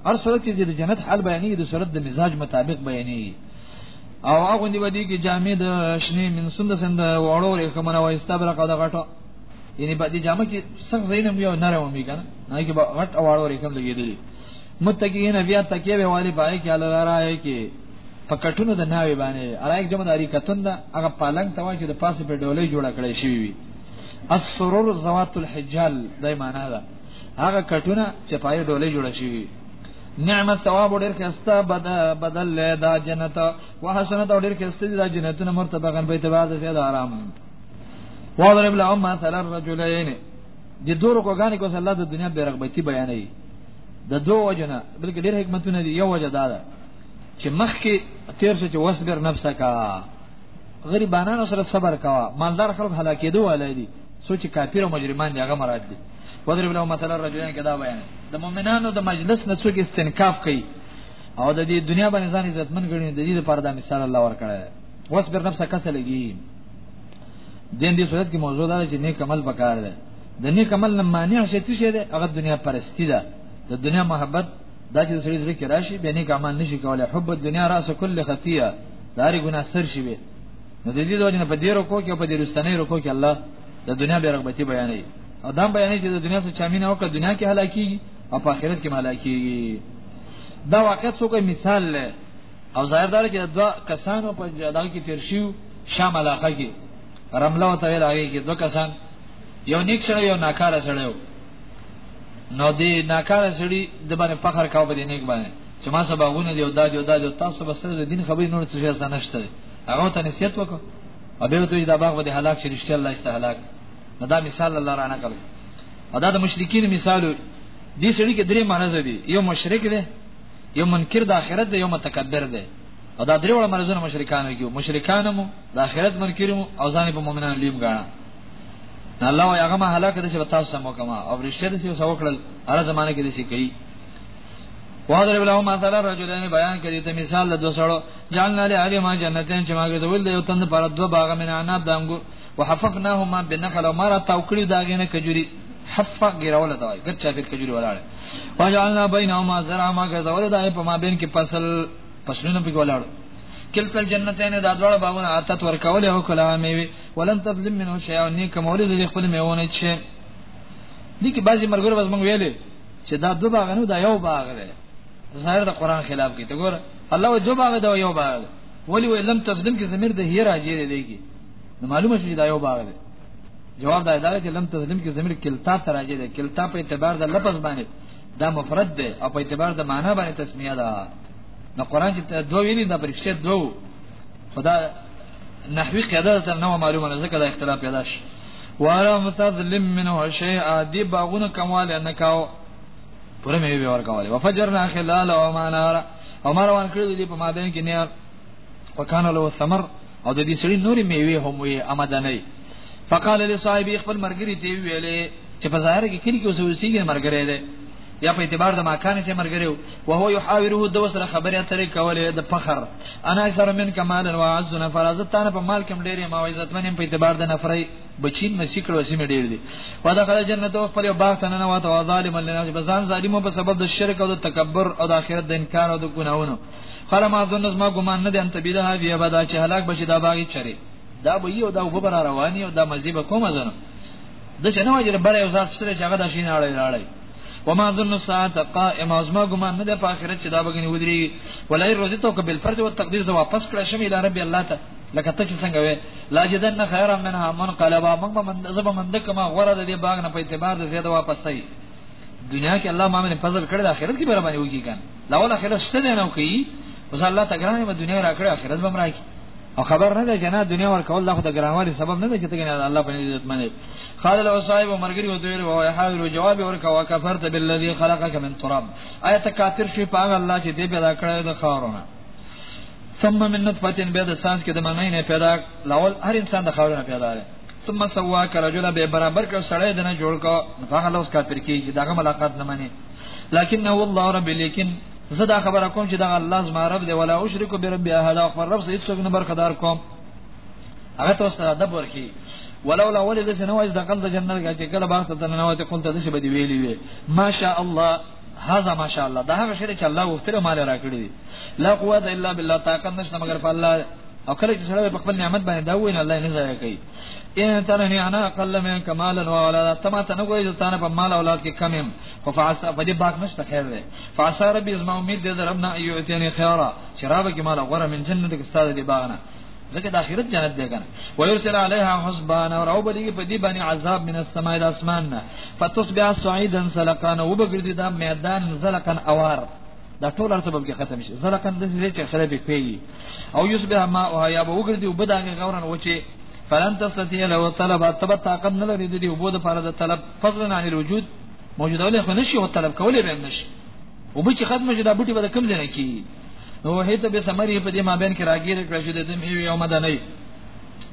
هر صورت کې د جنت حال بیانې د صورت د مزاج مطابق بیانې او هغه دی ودی کې جامې د شنې من سندس اند وړو لري کومه نو استبرق د غټو یعنی په دې جامه کې سخت زینم یو نرم ومي کنه نه کې غټ وړو لري کوم لګېدلی متقین بیا تکیه به والی پای کې الله راي کې پکټونو د ناوي باندې ارایک جمع داری کتن دا هغه پالنګ توا چې د پاسه په ډولې جوړه کړې شي وي السرور زوات الحجال دای معنا ده هغه کټونه چې پای ډولې جوړه شي وي نعمت ثواب ډیر کستا بدل دا جنت وحسنت ډیر کستا دا جنتونه مرتبه غن بیت بعد سید آرام واضرب لهم مثلا الرجلين دي دور کو غاني کو الله د دنیا بیرغبتی بیانې د دوه وجنه بلکې ډېر حکمتونه دي یو وجه دا ده چې مخکې تیر شو چې وسبر نفسک غریبانو سره صبر کوا مالدار خلک هلاکېدو ولای دي سوچ کافر او مجرمان دی هغه مراد دي وضرب لهم مثلا رجلان کدا بیان د مؤمنانو د مجلس نه څوک استنکاف کوي او د دې دنیا باندې ځان عزتمن ګڼي د دې لپاره دا مثال الله ورکړی واسبر نفسه کسه لګي دین دې صورت کې موضوع دا چې نیک عمل وکړ د نیک عمل نه مانع شي څه شي ده هغه دنیا پرستی ده د دنیا محبت دا چې سړي زړه کې راشي به نیک عمل نشي کولای حب دنیا راس کل خطیه داري ګناه سر شي به نو د دې د وجه نه په دې رکو کې په دې رستنې رکو کې الله د دنیا به رغبتي بیانوي او دا بیانوي چې د دنیا څخه چامینه او که دنیا کې هلاکي او په آخرت کې هلاکي دا واقعیت څوک مثال له او ظاهر دار چې دا کسانو په دغه کې تیر شیو شام علاقه کې رمله او تویل هغه کې دوه کسان یو نیک سره یو ناکاره سره نو دې ناکاره سړي د باندې فخر کاوه په دې نیک باندې چې ما سبا غونه دی او دا دی او دا دی تاسو بس د دین خبرې نور څه ځای نشته هغه ته نصیحت وکړه او به ته دا باغ به هلاک شي رښتیا الله استهلاک نو دا مثال الله رانه کړو او دا د مشرکین مثال دی سړي کې درې معنی دي یو مشرک دی یو منکر د آخرت دی یو متکبر دی او دا درې وړ مرزونه مشرکانو کې مشرکانو مو د آخرت منکر مو او ځان په مؤمنانو لیم غاڼه الله او هغه ما هلاک دي چې تاسو سم وکما او رښتیا دي چې وکړل هر زمانه کې دي چې کوي وادر بلهم مثلا رجلین بیان کړي ته مثال د دوسړو جان لاله هغه ما جنتین چې ماګه دول د یو تند پر دو باغ من عناب دانګو وحففناهما بنخل او مارا تاوکړي دا غینه کجوري حفا ګیرول دا وای ګرچا په کجوري ولاړ وجعلنا بینهما زرعا ما غزول دا په ما بین کې فصل فصلونه په ولاړ کلتل جنتین دا دواړه باغونه اتت ورکول او کلا میوي ولن تظلم منه شیء او نیک مولد دې خپل میونه چي دي کې بعضی مرګور بس مونږ ویلې چې دا دو باغ نه دا یو باغ دی ظاهر د قران خلاف کې ته ګور الله و جو باغ دا یو باغ ولی ولم تظلم کې زمير د هیر اجیر دیږي نو معلومه شي دا یو باغ دی جواب دا دی چې لم تظلم کې زمير کلتا تراجه ده کلتا په اعتبار د لفظ باندې دا مفرد ده او په اعتبار د معنا باندې تسمیه ده نو قران چې دوه ویلي دا پرشته دوه خدا نحوی قاعده تر نو معلومه نه ځکه دا اختلاف پیدا شي وارا متظلم منه شیئا دی باغونه کمواله نه کاو پوره مې به ورکواله وفجرنا خلال او ما نار او ما روان کړی دی په مابین کې نه وکانه له ثمر او د دې سړي نورې میوې هم وي آمدنۍ فقال لصاحب خپل مرګري ته ویلې چې په ظاهر کې کلی کې اوسېږي مرګري دی یا په اعتبار د ماکان چې مرګري او هو یحاوره د وسره خبره ترې کولې د فخر انا اکثر من کمال و عز نفرازت تانه په مال کې ډېرې ما عزت منم په اعتبار د نفرې بچین مسی کړو چې مې ډېر دي و دا خلک جنت او خپل باغ ته نه وته ظالم لناس بزان ظالمو په سبب د شرک او د تکبر او د آخرت د انکار او د ګناونو قال ما ظن ما ګمان نه دي ان تبيدها بیا بدا چې هلاک بشي دا باغی چره دا به یو دا وبره رواني او دا مزيب کومه زنه د شنو وجه بره یو ذات سره چې هغه د شین اړای راړی وما ظن الساعه قائمه از ما ګمان نه ده په اخرت چې دا بګنی ودري ولای روزه تو کبل فرض او تقدیر زو واپس کړه شمه اله رب الله ته لکه ته چې څنګه وې لا جدن خیر منها من قلبا موږ به من زب من دک ما غره د دې باغ نه په اعتبار د زیاده واپس دی دنیا کې الله ما باندې فضل کړی د آخرت کې به باندې وږي کان دا ول اخرت شته نه نو کوي اوس الله تعالی به دنیا راکړي اخرت به مرای او خبر نه ده جنا دنیا ور کول دا خو د ګرانوالي سبب نه ده چې ته الله په عزت منې خالد او صاحب مرګري وتویر او حاضر جواب ورکا او کفرت بالذي خلقك من تراب آیت کافر شي په الله چې دې پیدا کړو د خارونه ثم من نطفه به د سانس کې د منۍ نه پیدا لاول هر انسان د خارونه پیدا دی ثم سواک رجل به برابر کړ سړی دنه جوړ کو هغه لوس کافر کیږي داغه ملاقات نه مني لكن هو الله رب لیکن زه دا خبره کوم چې دا الله زما رب دی ولا او شرک به رب احد او رب سید څوک نه برخدار کوم هغه تاسو ته ادب ورکی ولولا ولې د سنوي د قلد جنت کې چې کله باغ ته نه وته کوم ته د شي بدی ویلی وی ماشاء الله هاذا ماشاء الله دا هغه شی چې الله وختره مال راکړي لا قوت الا بالله طاقت نشته مگر په الله او کله چې سره په خپل نعمت باندې دا وین الله نه ضایع کوي ان ترنی انا اقل من کمالا و اولاد تما تنه کوی چې تانه په مال اولاد کې کم ففاسا په دې باک نشته خیر دی فاسا رب از ما امید دې ربنا ایو اتینی خیرا شراب کې مال غره من جنت کې استاد دې باغنا ځکه د اخرت جنت دی کنه ويرسل عليها حسبان او راو بلی په دې باندې عذاب من السماء الى اسمان نه فتصبح صعيدا سلقان وبګرځي دا میدان زلقن اوار دا ټول هر سبب کې ختم شي زلقن د دې چې سره به کوي او یصبح ما او یا به وګرځي وبدانګ غورن وچی فلن تستطيع له طلب تبت طاقت نه لري د دې وبو د فارده طلب فضلا عن الوجود موجوده له خنشي او طلب کولې به نشي او به چې ختم شي دا بوټي به کم ځای نه کیږي نو هیته به ثمرې په دې مابین کې راګیر کړی چې د دې میوه او مدنۍ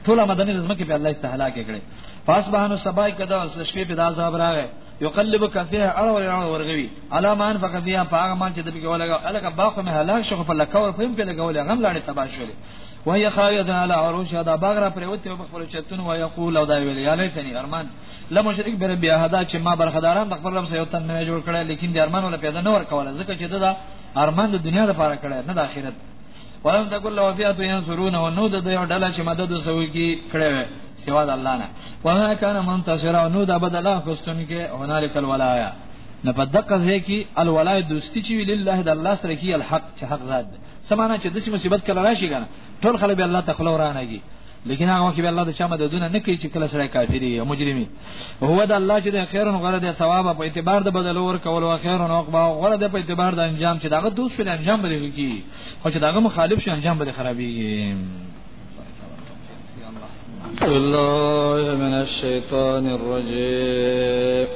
ټول مدنۍ زمکه په الله استهلا کې کړي فاس بهانو سبای کده او شپې په داس عذاب راغی یقلب کفیه اړو اړو ورغوي علامان فقفیه پاغه مال چې د بګه ولګا الګه باغ مه هلاک شو په لکه ور فهم په لګول غم لاړې تبا شولې وهي خاویه علی عروش دا باغ را پریوت په خپل چتون ويقول او دا ویل یا لیتنی ارمان له مشرک بر بیا هدا چې ما برخداران د خپل رب سره یو تن نه جوړ کړي لیکن د ارمان ولا پیدا نه ور کوله ځکه چې دا ارمان د دنیا لپاره کړي نه د آخرت ولم تقل له فئات ينصرون او نو د دې ډله چې مدد وسوي کی کړي سوا د الله نه وما كان منتصر او نو د بدل اخستون کې هنالک الولایا نه په دقه ځای کې الولای دوستی چې لله د الله سره کې الحق چې حق ذات سمانه چې د مصیبت کله راشي کنه ټول خلک به الله تخلو رانه کی لیکن هغه وخت به الله د چا مددونه نه کوي چې کله سره کافری او مجرمي هو د الله چې د خیر او غره د ثواب په اعتبار د بدل ور کول او خیر او عقبا او غره د په اعتبار د انجام چې داغه دوست په انجام بلل کی او چې داغه مخالف شي انجام بل خرابيږي الله من الشیطان الرجیم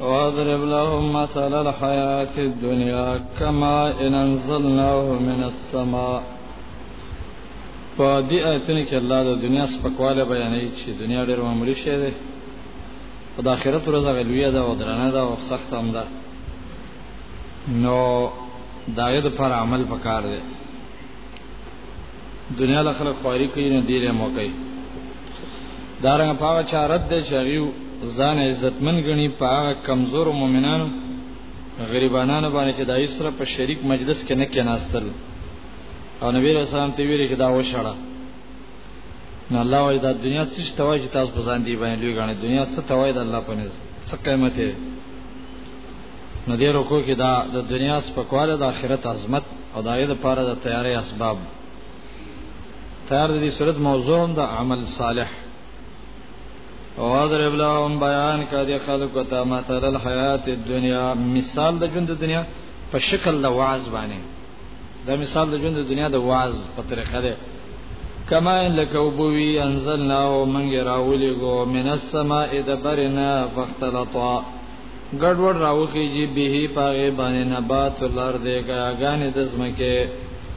واضرب لهم مثل الحياة الدنيا كما إن أنزلناه من السماء په دې آیتونو کې الله د دنیا سپکواله بیانوي چې دنیا ډېر معمولی شی دی او د آخرت ورځ هغه لویه ده او درنه ده او سخته هم ده نو د هغې دپاره عمل پکار دی دنیا له خلک خواري کوي نو دې له موقع دارنګ په هغه چا رد دی چې هغه ځان عزتمن ګڼي په هغه کمزور مؤمنانو غریبانانو باندې چې د ایسره په شریک مجلس کې نه کېناستل او نبی رسول الله ته ویل چې دا وشړه نو الله وایي دا دنیا څه شته وایي چې تاسو په ځان دی باندې لوی غاڼه دنیا څه ته وایي د الله په نس څه قیمت دی نو دې رکو کې دا د دنیا سپکواله د آخرت عظمت او د هغه لپاره د تیارې اسباب تیار دي صورت موضوع هم د عمل صالح واضرب لهم بیان کړي خلکو ته مثال الحیات الدنیا مثال د ژوند د دنیا په شکل د وعظ باندې دا مثال د ژوند د دنیا د وعظ په طریقه ده کما ان لکوبوی انزلنا او منګ راولی گو من السماء دبرنا فاختلطا ګډوډ راوخیږي به پاغه باندې نبات الارض ګاګانې د زمکه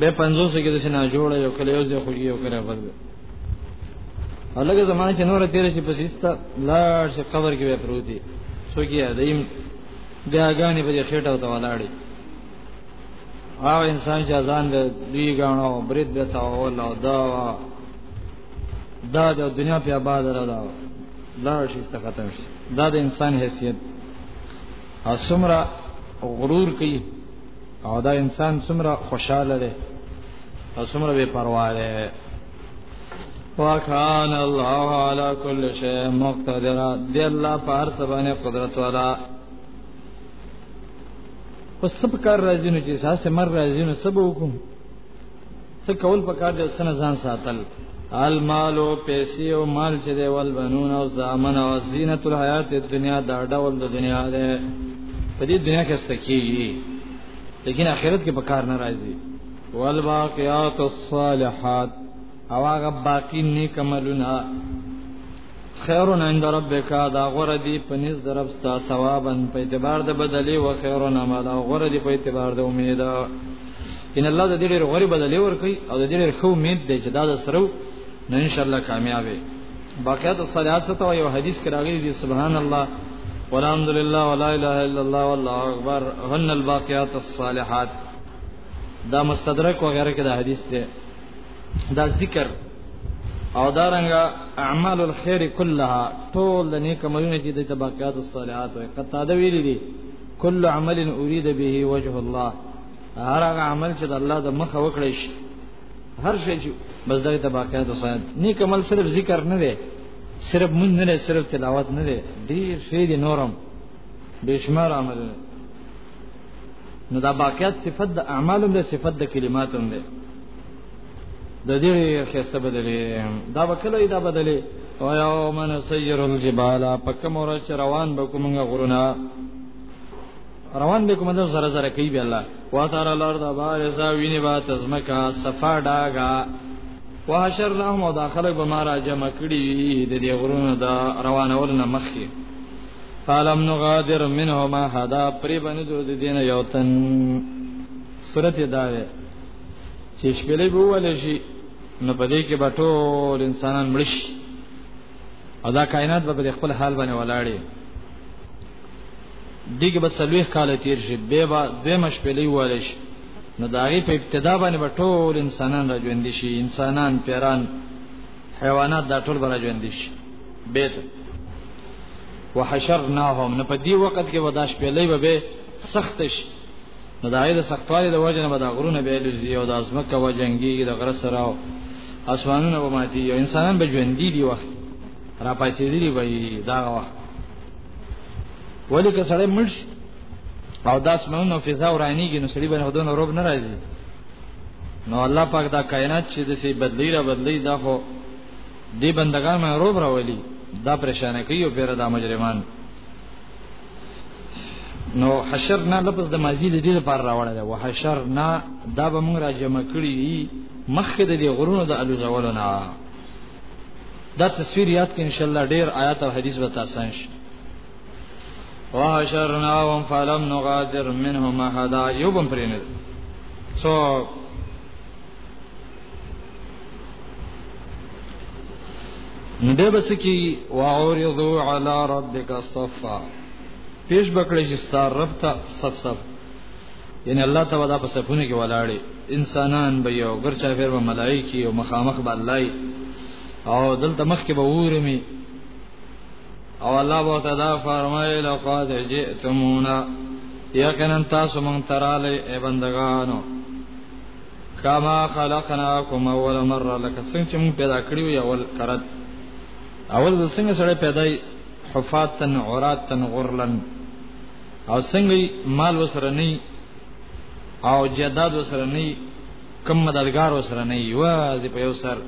به پنځو سګې د سنا جوړ یو کله یو ځای خوږي یو کله بل هغه زمانه کې نور تیر شي په سیستا لاړ شي قبر کې به پروت دي سوګیا دیم بیا غانې په خېټه او توالاړي او انسان چې ځان د دی غاڼو برید به تا او الله دا دا د دنیا په آباد را دا لاړ شي ست ختم شي دا د انسان حیثیت او څومره غرور کوي او دا انسان څومره خوشاله دی او څومره بے پروا دی وکان الله علی کل شی مقتدر دی الله پار سبانه قدرت والا پس سب کار راځي نو چې ساسه مر راځي نو سب وکم څه کول پکار دی څنګه ځان ساتل المال او پیسې او مال چې دی ول بنون او زامن او زینت الحیات الدنیا دا ډول د دنیا ده په دې دنیا کې ستکیږي لیکن آخرت کې په کار ناراضي والباقیات الصالحات او هغه باقی نیک عملونه خیرون عند ربک دا غره دی په نس درب ستا ثوابن په اعتبار د بدلی او خیرون عمل او غره دی په اعتبار د امید ان الله د دې ډېر غری بدلی ور کوي او د دې ډېر خو امید دی چې دا د سرو نه ان شاء الله کامیابې باقیات الصالحات ته او یو حدیث کې راغلی دی سبحان الله والحمد لله ولا اله الا الله والله اکبر هن الباقیات الصالحات دا مستدرک وغیرہ کې دا حدیث دی دا ذکر او دارنګه اعمال الخير كلها ټول د نیک عملونه چې د تبقات الصالحات او قطاده ویل دي كل عمل اريد به وجه الله هر هغه عمل چې د الله د مخه وکړي شي هر شي چې بس دغه تبقات الصالحات نیک عمل صرف ذکر نه دی صرف مونږ نه صرف تلاوت نه دی ډیر شی دی نورم بشمار عملونه نو دا باقیات صفت د اعمالو ده صفت د کلماتو ده د دې خسته بدلې دا وکړې دا بدلې او یوم نسیر الجبال پکم اور روان بکومغه غرونه روان به کوم د زره زره کوي به الله واتر الارض بارزا ویني با تزمکا صفا ډاګا وحشرناهم او داخله به ما را جمع کړي د دې غرونو د روانول نه مخکي فالم نغادر منهما حدا پری باندې د دین یو تن سورته داوه چې شپېلې به ولې شي نو په دې کې به ټول انسانان مړ شي او دا کائنات به په خپل حال باندې ولاړې دیګه به سلويخ کال تیر شي به به د مش په لوي ورش نو داغه په ابتدا باندې به ټول انسانان را ژوند شي انسانان پیران حیوانات دا ټول به را ژوند شي بیت وحشرناهم نو په دې وخت کې وداش په لوي به سختش نو د هغې د سختوالي د وجې نه به دا غرونه بیا لړزي او د ځمکه به جنګېږي د غره سره او اسمانونه به ماتېږي او انسانان به ژوندي دي وخت را پاسېدلي به وي دغه وخت ولې که سړی مړ شي او د اسمانونو فضا ورانېږي نو سړي به نه دونه روب نه راځي نو الله پاک دا کائنات چې د سي بدلی را بدلی دا خو دی بندگان مې روب راولي دا پریشانه کوي او پیر دا مجرمان نو حشرنا لفظ د ماضی د دې لپاره راوړل دی وحشرنا دا به موږ را جمع کړی دي مخکې د دې غرونو د الو زولو نه دا تصویر یاد کې ان شاء الله ډیر آیات او حدیث به تاسو شي وحشرناهم فلم نغادر منهم احد یوبم پرینه سو بیا بس کی واعرضو علی ربک صفا پیش بکړی چې ستار رب ته صف صف یعنی الله ته ودا په صفونه کې ولاړې انسانان به یو ګر چا پیر به ملایکی او مخامخ به الله او دلته مخ کې به ورمی او الله بو تعالی فرمایي لقد جئتمونا یقینا تاسو مونږ تراله ای بندگانو کما خلقناکم اول مره لکه څنګه چې موږ پیدا کړی وي اول کرت اول د څنګه سره پیدا حفاتن عوراتن غرلن او څنګه مال وسره نه او جداد وسره نه کم مددگار وسره نه یوازې په یو سر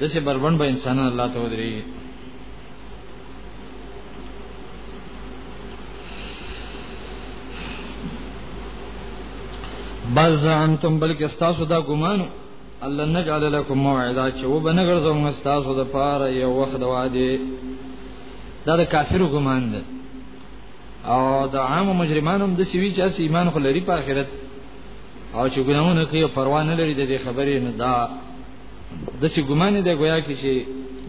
دسه بربند به انسان الله ته ودرېږي بل زعمتم بلکې استاسو دا ګمان الله نجعل لكم موعدا چې و بنګرځو موږ استاسو د پاره یو وخت وادي دا د کافرو ګمان ده او د عام مجرمانو د سوي چې اس ایمان خو لري په آخرت او چې ګناونه کوي پروا نه لري د دې خبرې نه دا د څه ګمان دی گویا کې چې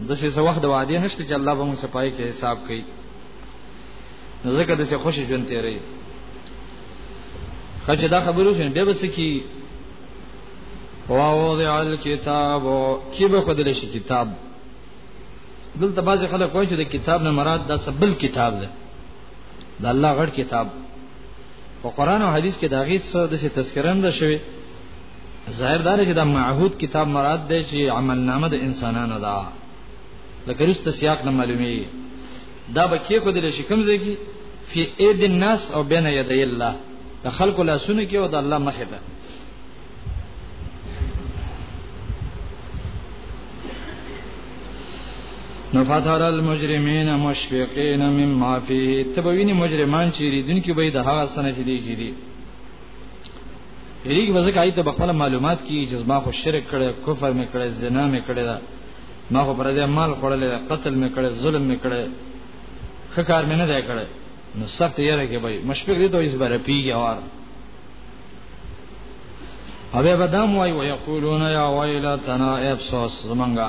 د څه څه وخت د وعده نشته چې الله به موږ سپای کې حساب کوي نو ځکه د څه خوشی ژوند تیرې خچ دا خبرو شنه به بس کی ووضع الكتاب کی به خدل شي کتاب دلته بعضی خلک وایي چې د کتاب نه مراد دا سبل کتاب ده د الله غړ کتاب په قران او حديث کې دا غي څه د تذکرند شوی ظاهر دا چې دا معهود کتاب مراد دی چې عمل نامه د انسانانو ده لکه رست سیاق نه معلومي دا به کې خو د شکم زګي فی اید الناس او بین یدی الله د خلق لا سونه کې او د الله مخه ده نفتر المجرمین مشفقین مما فی تبوین مجرمان چې ریدون کې به د هغه سنه چې دی کې دي یریږي به ځکه ایته بخپل معلومات کی چې ما خو شرک کړي کفر مې کړي زنا مې کړي دا ما خو پر دې مال خړلې قتل مې کړي ظلم مې کړي خکار مې نه دی کړي نو سخت یې راګي به مشفق دي ته یې زبر پیږي اور او به دام وای وای یقولون یا ویلتنا افسوس زمنګا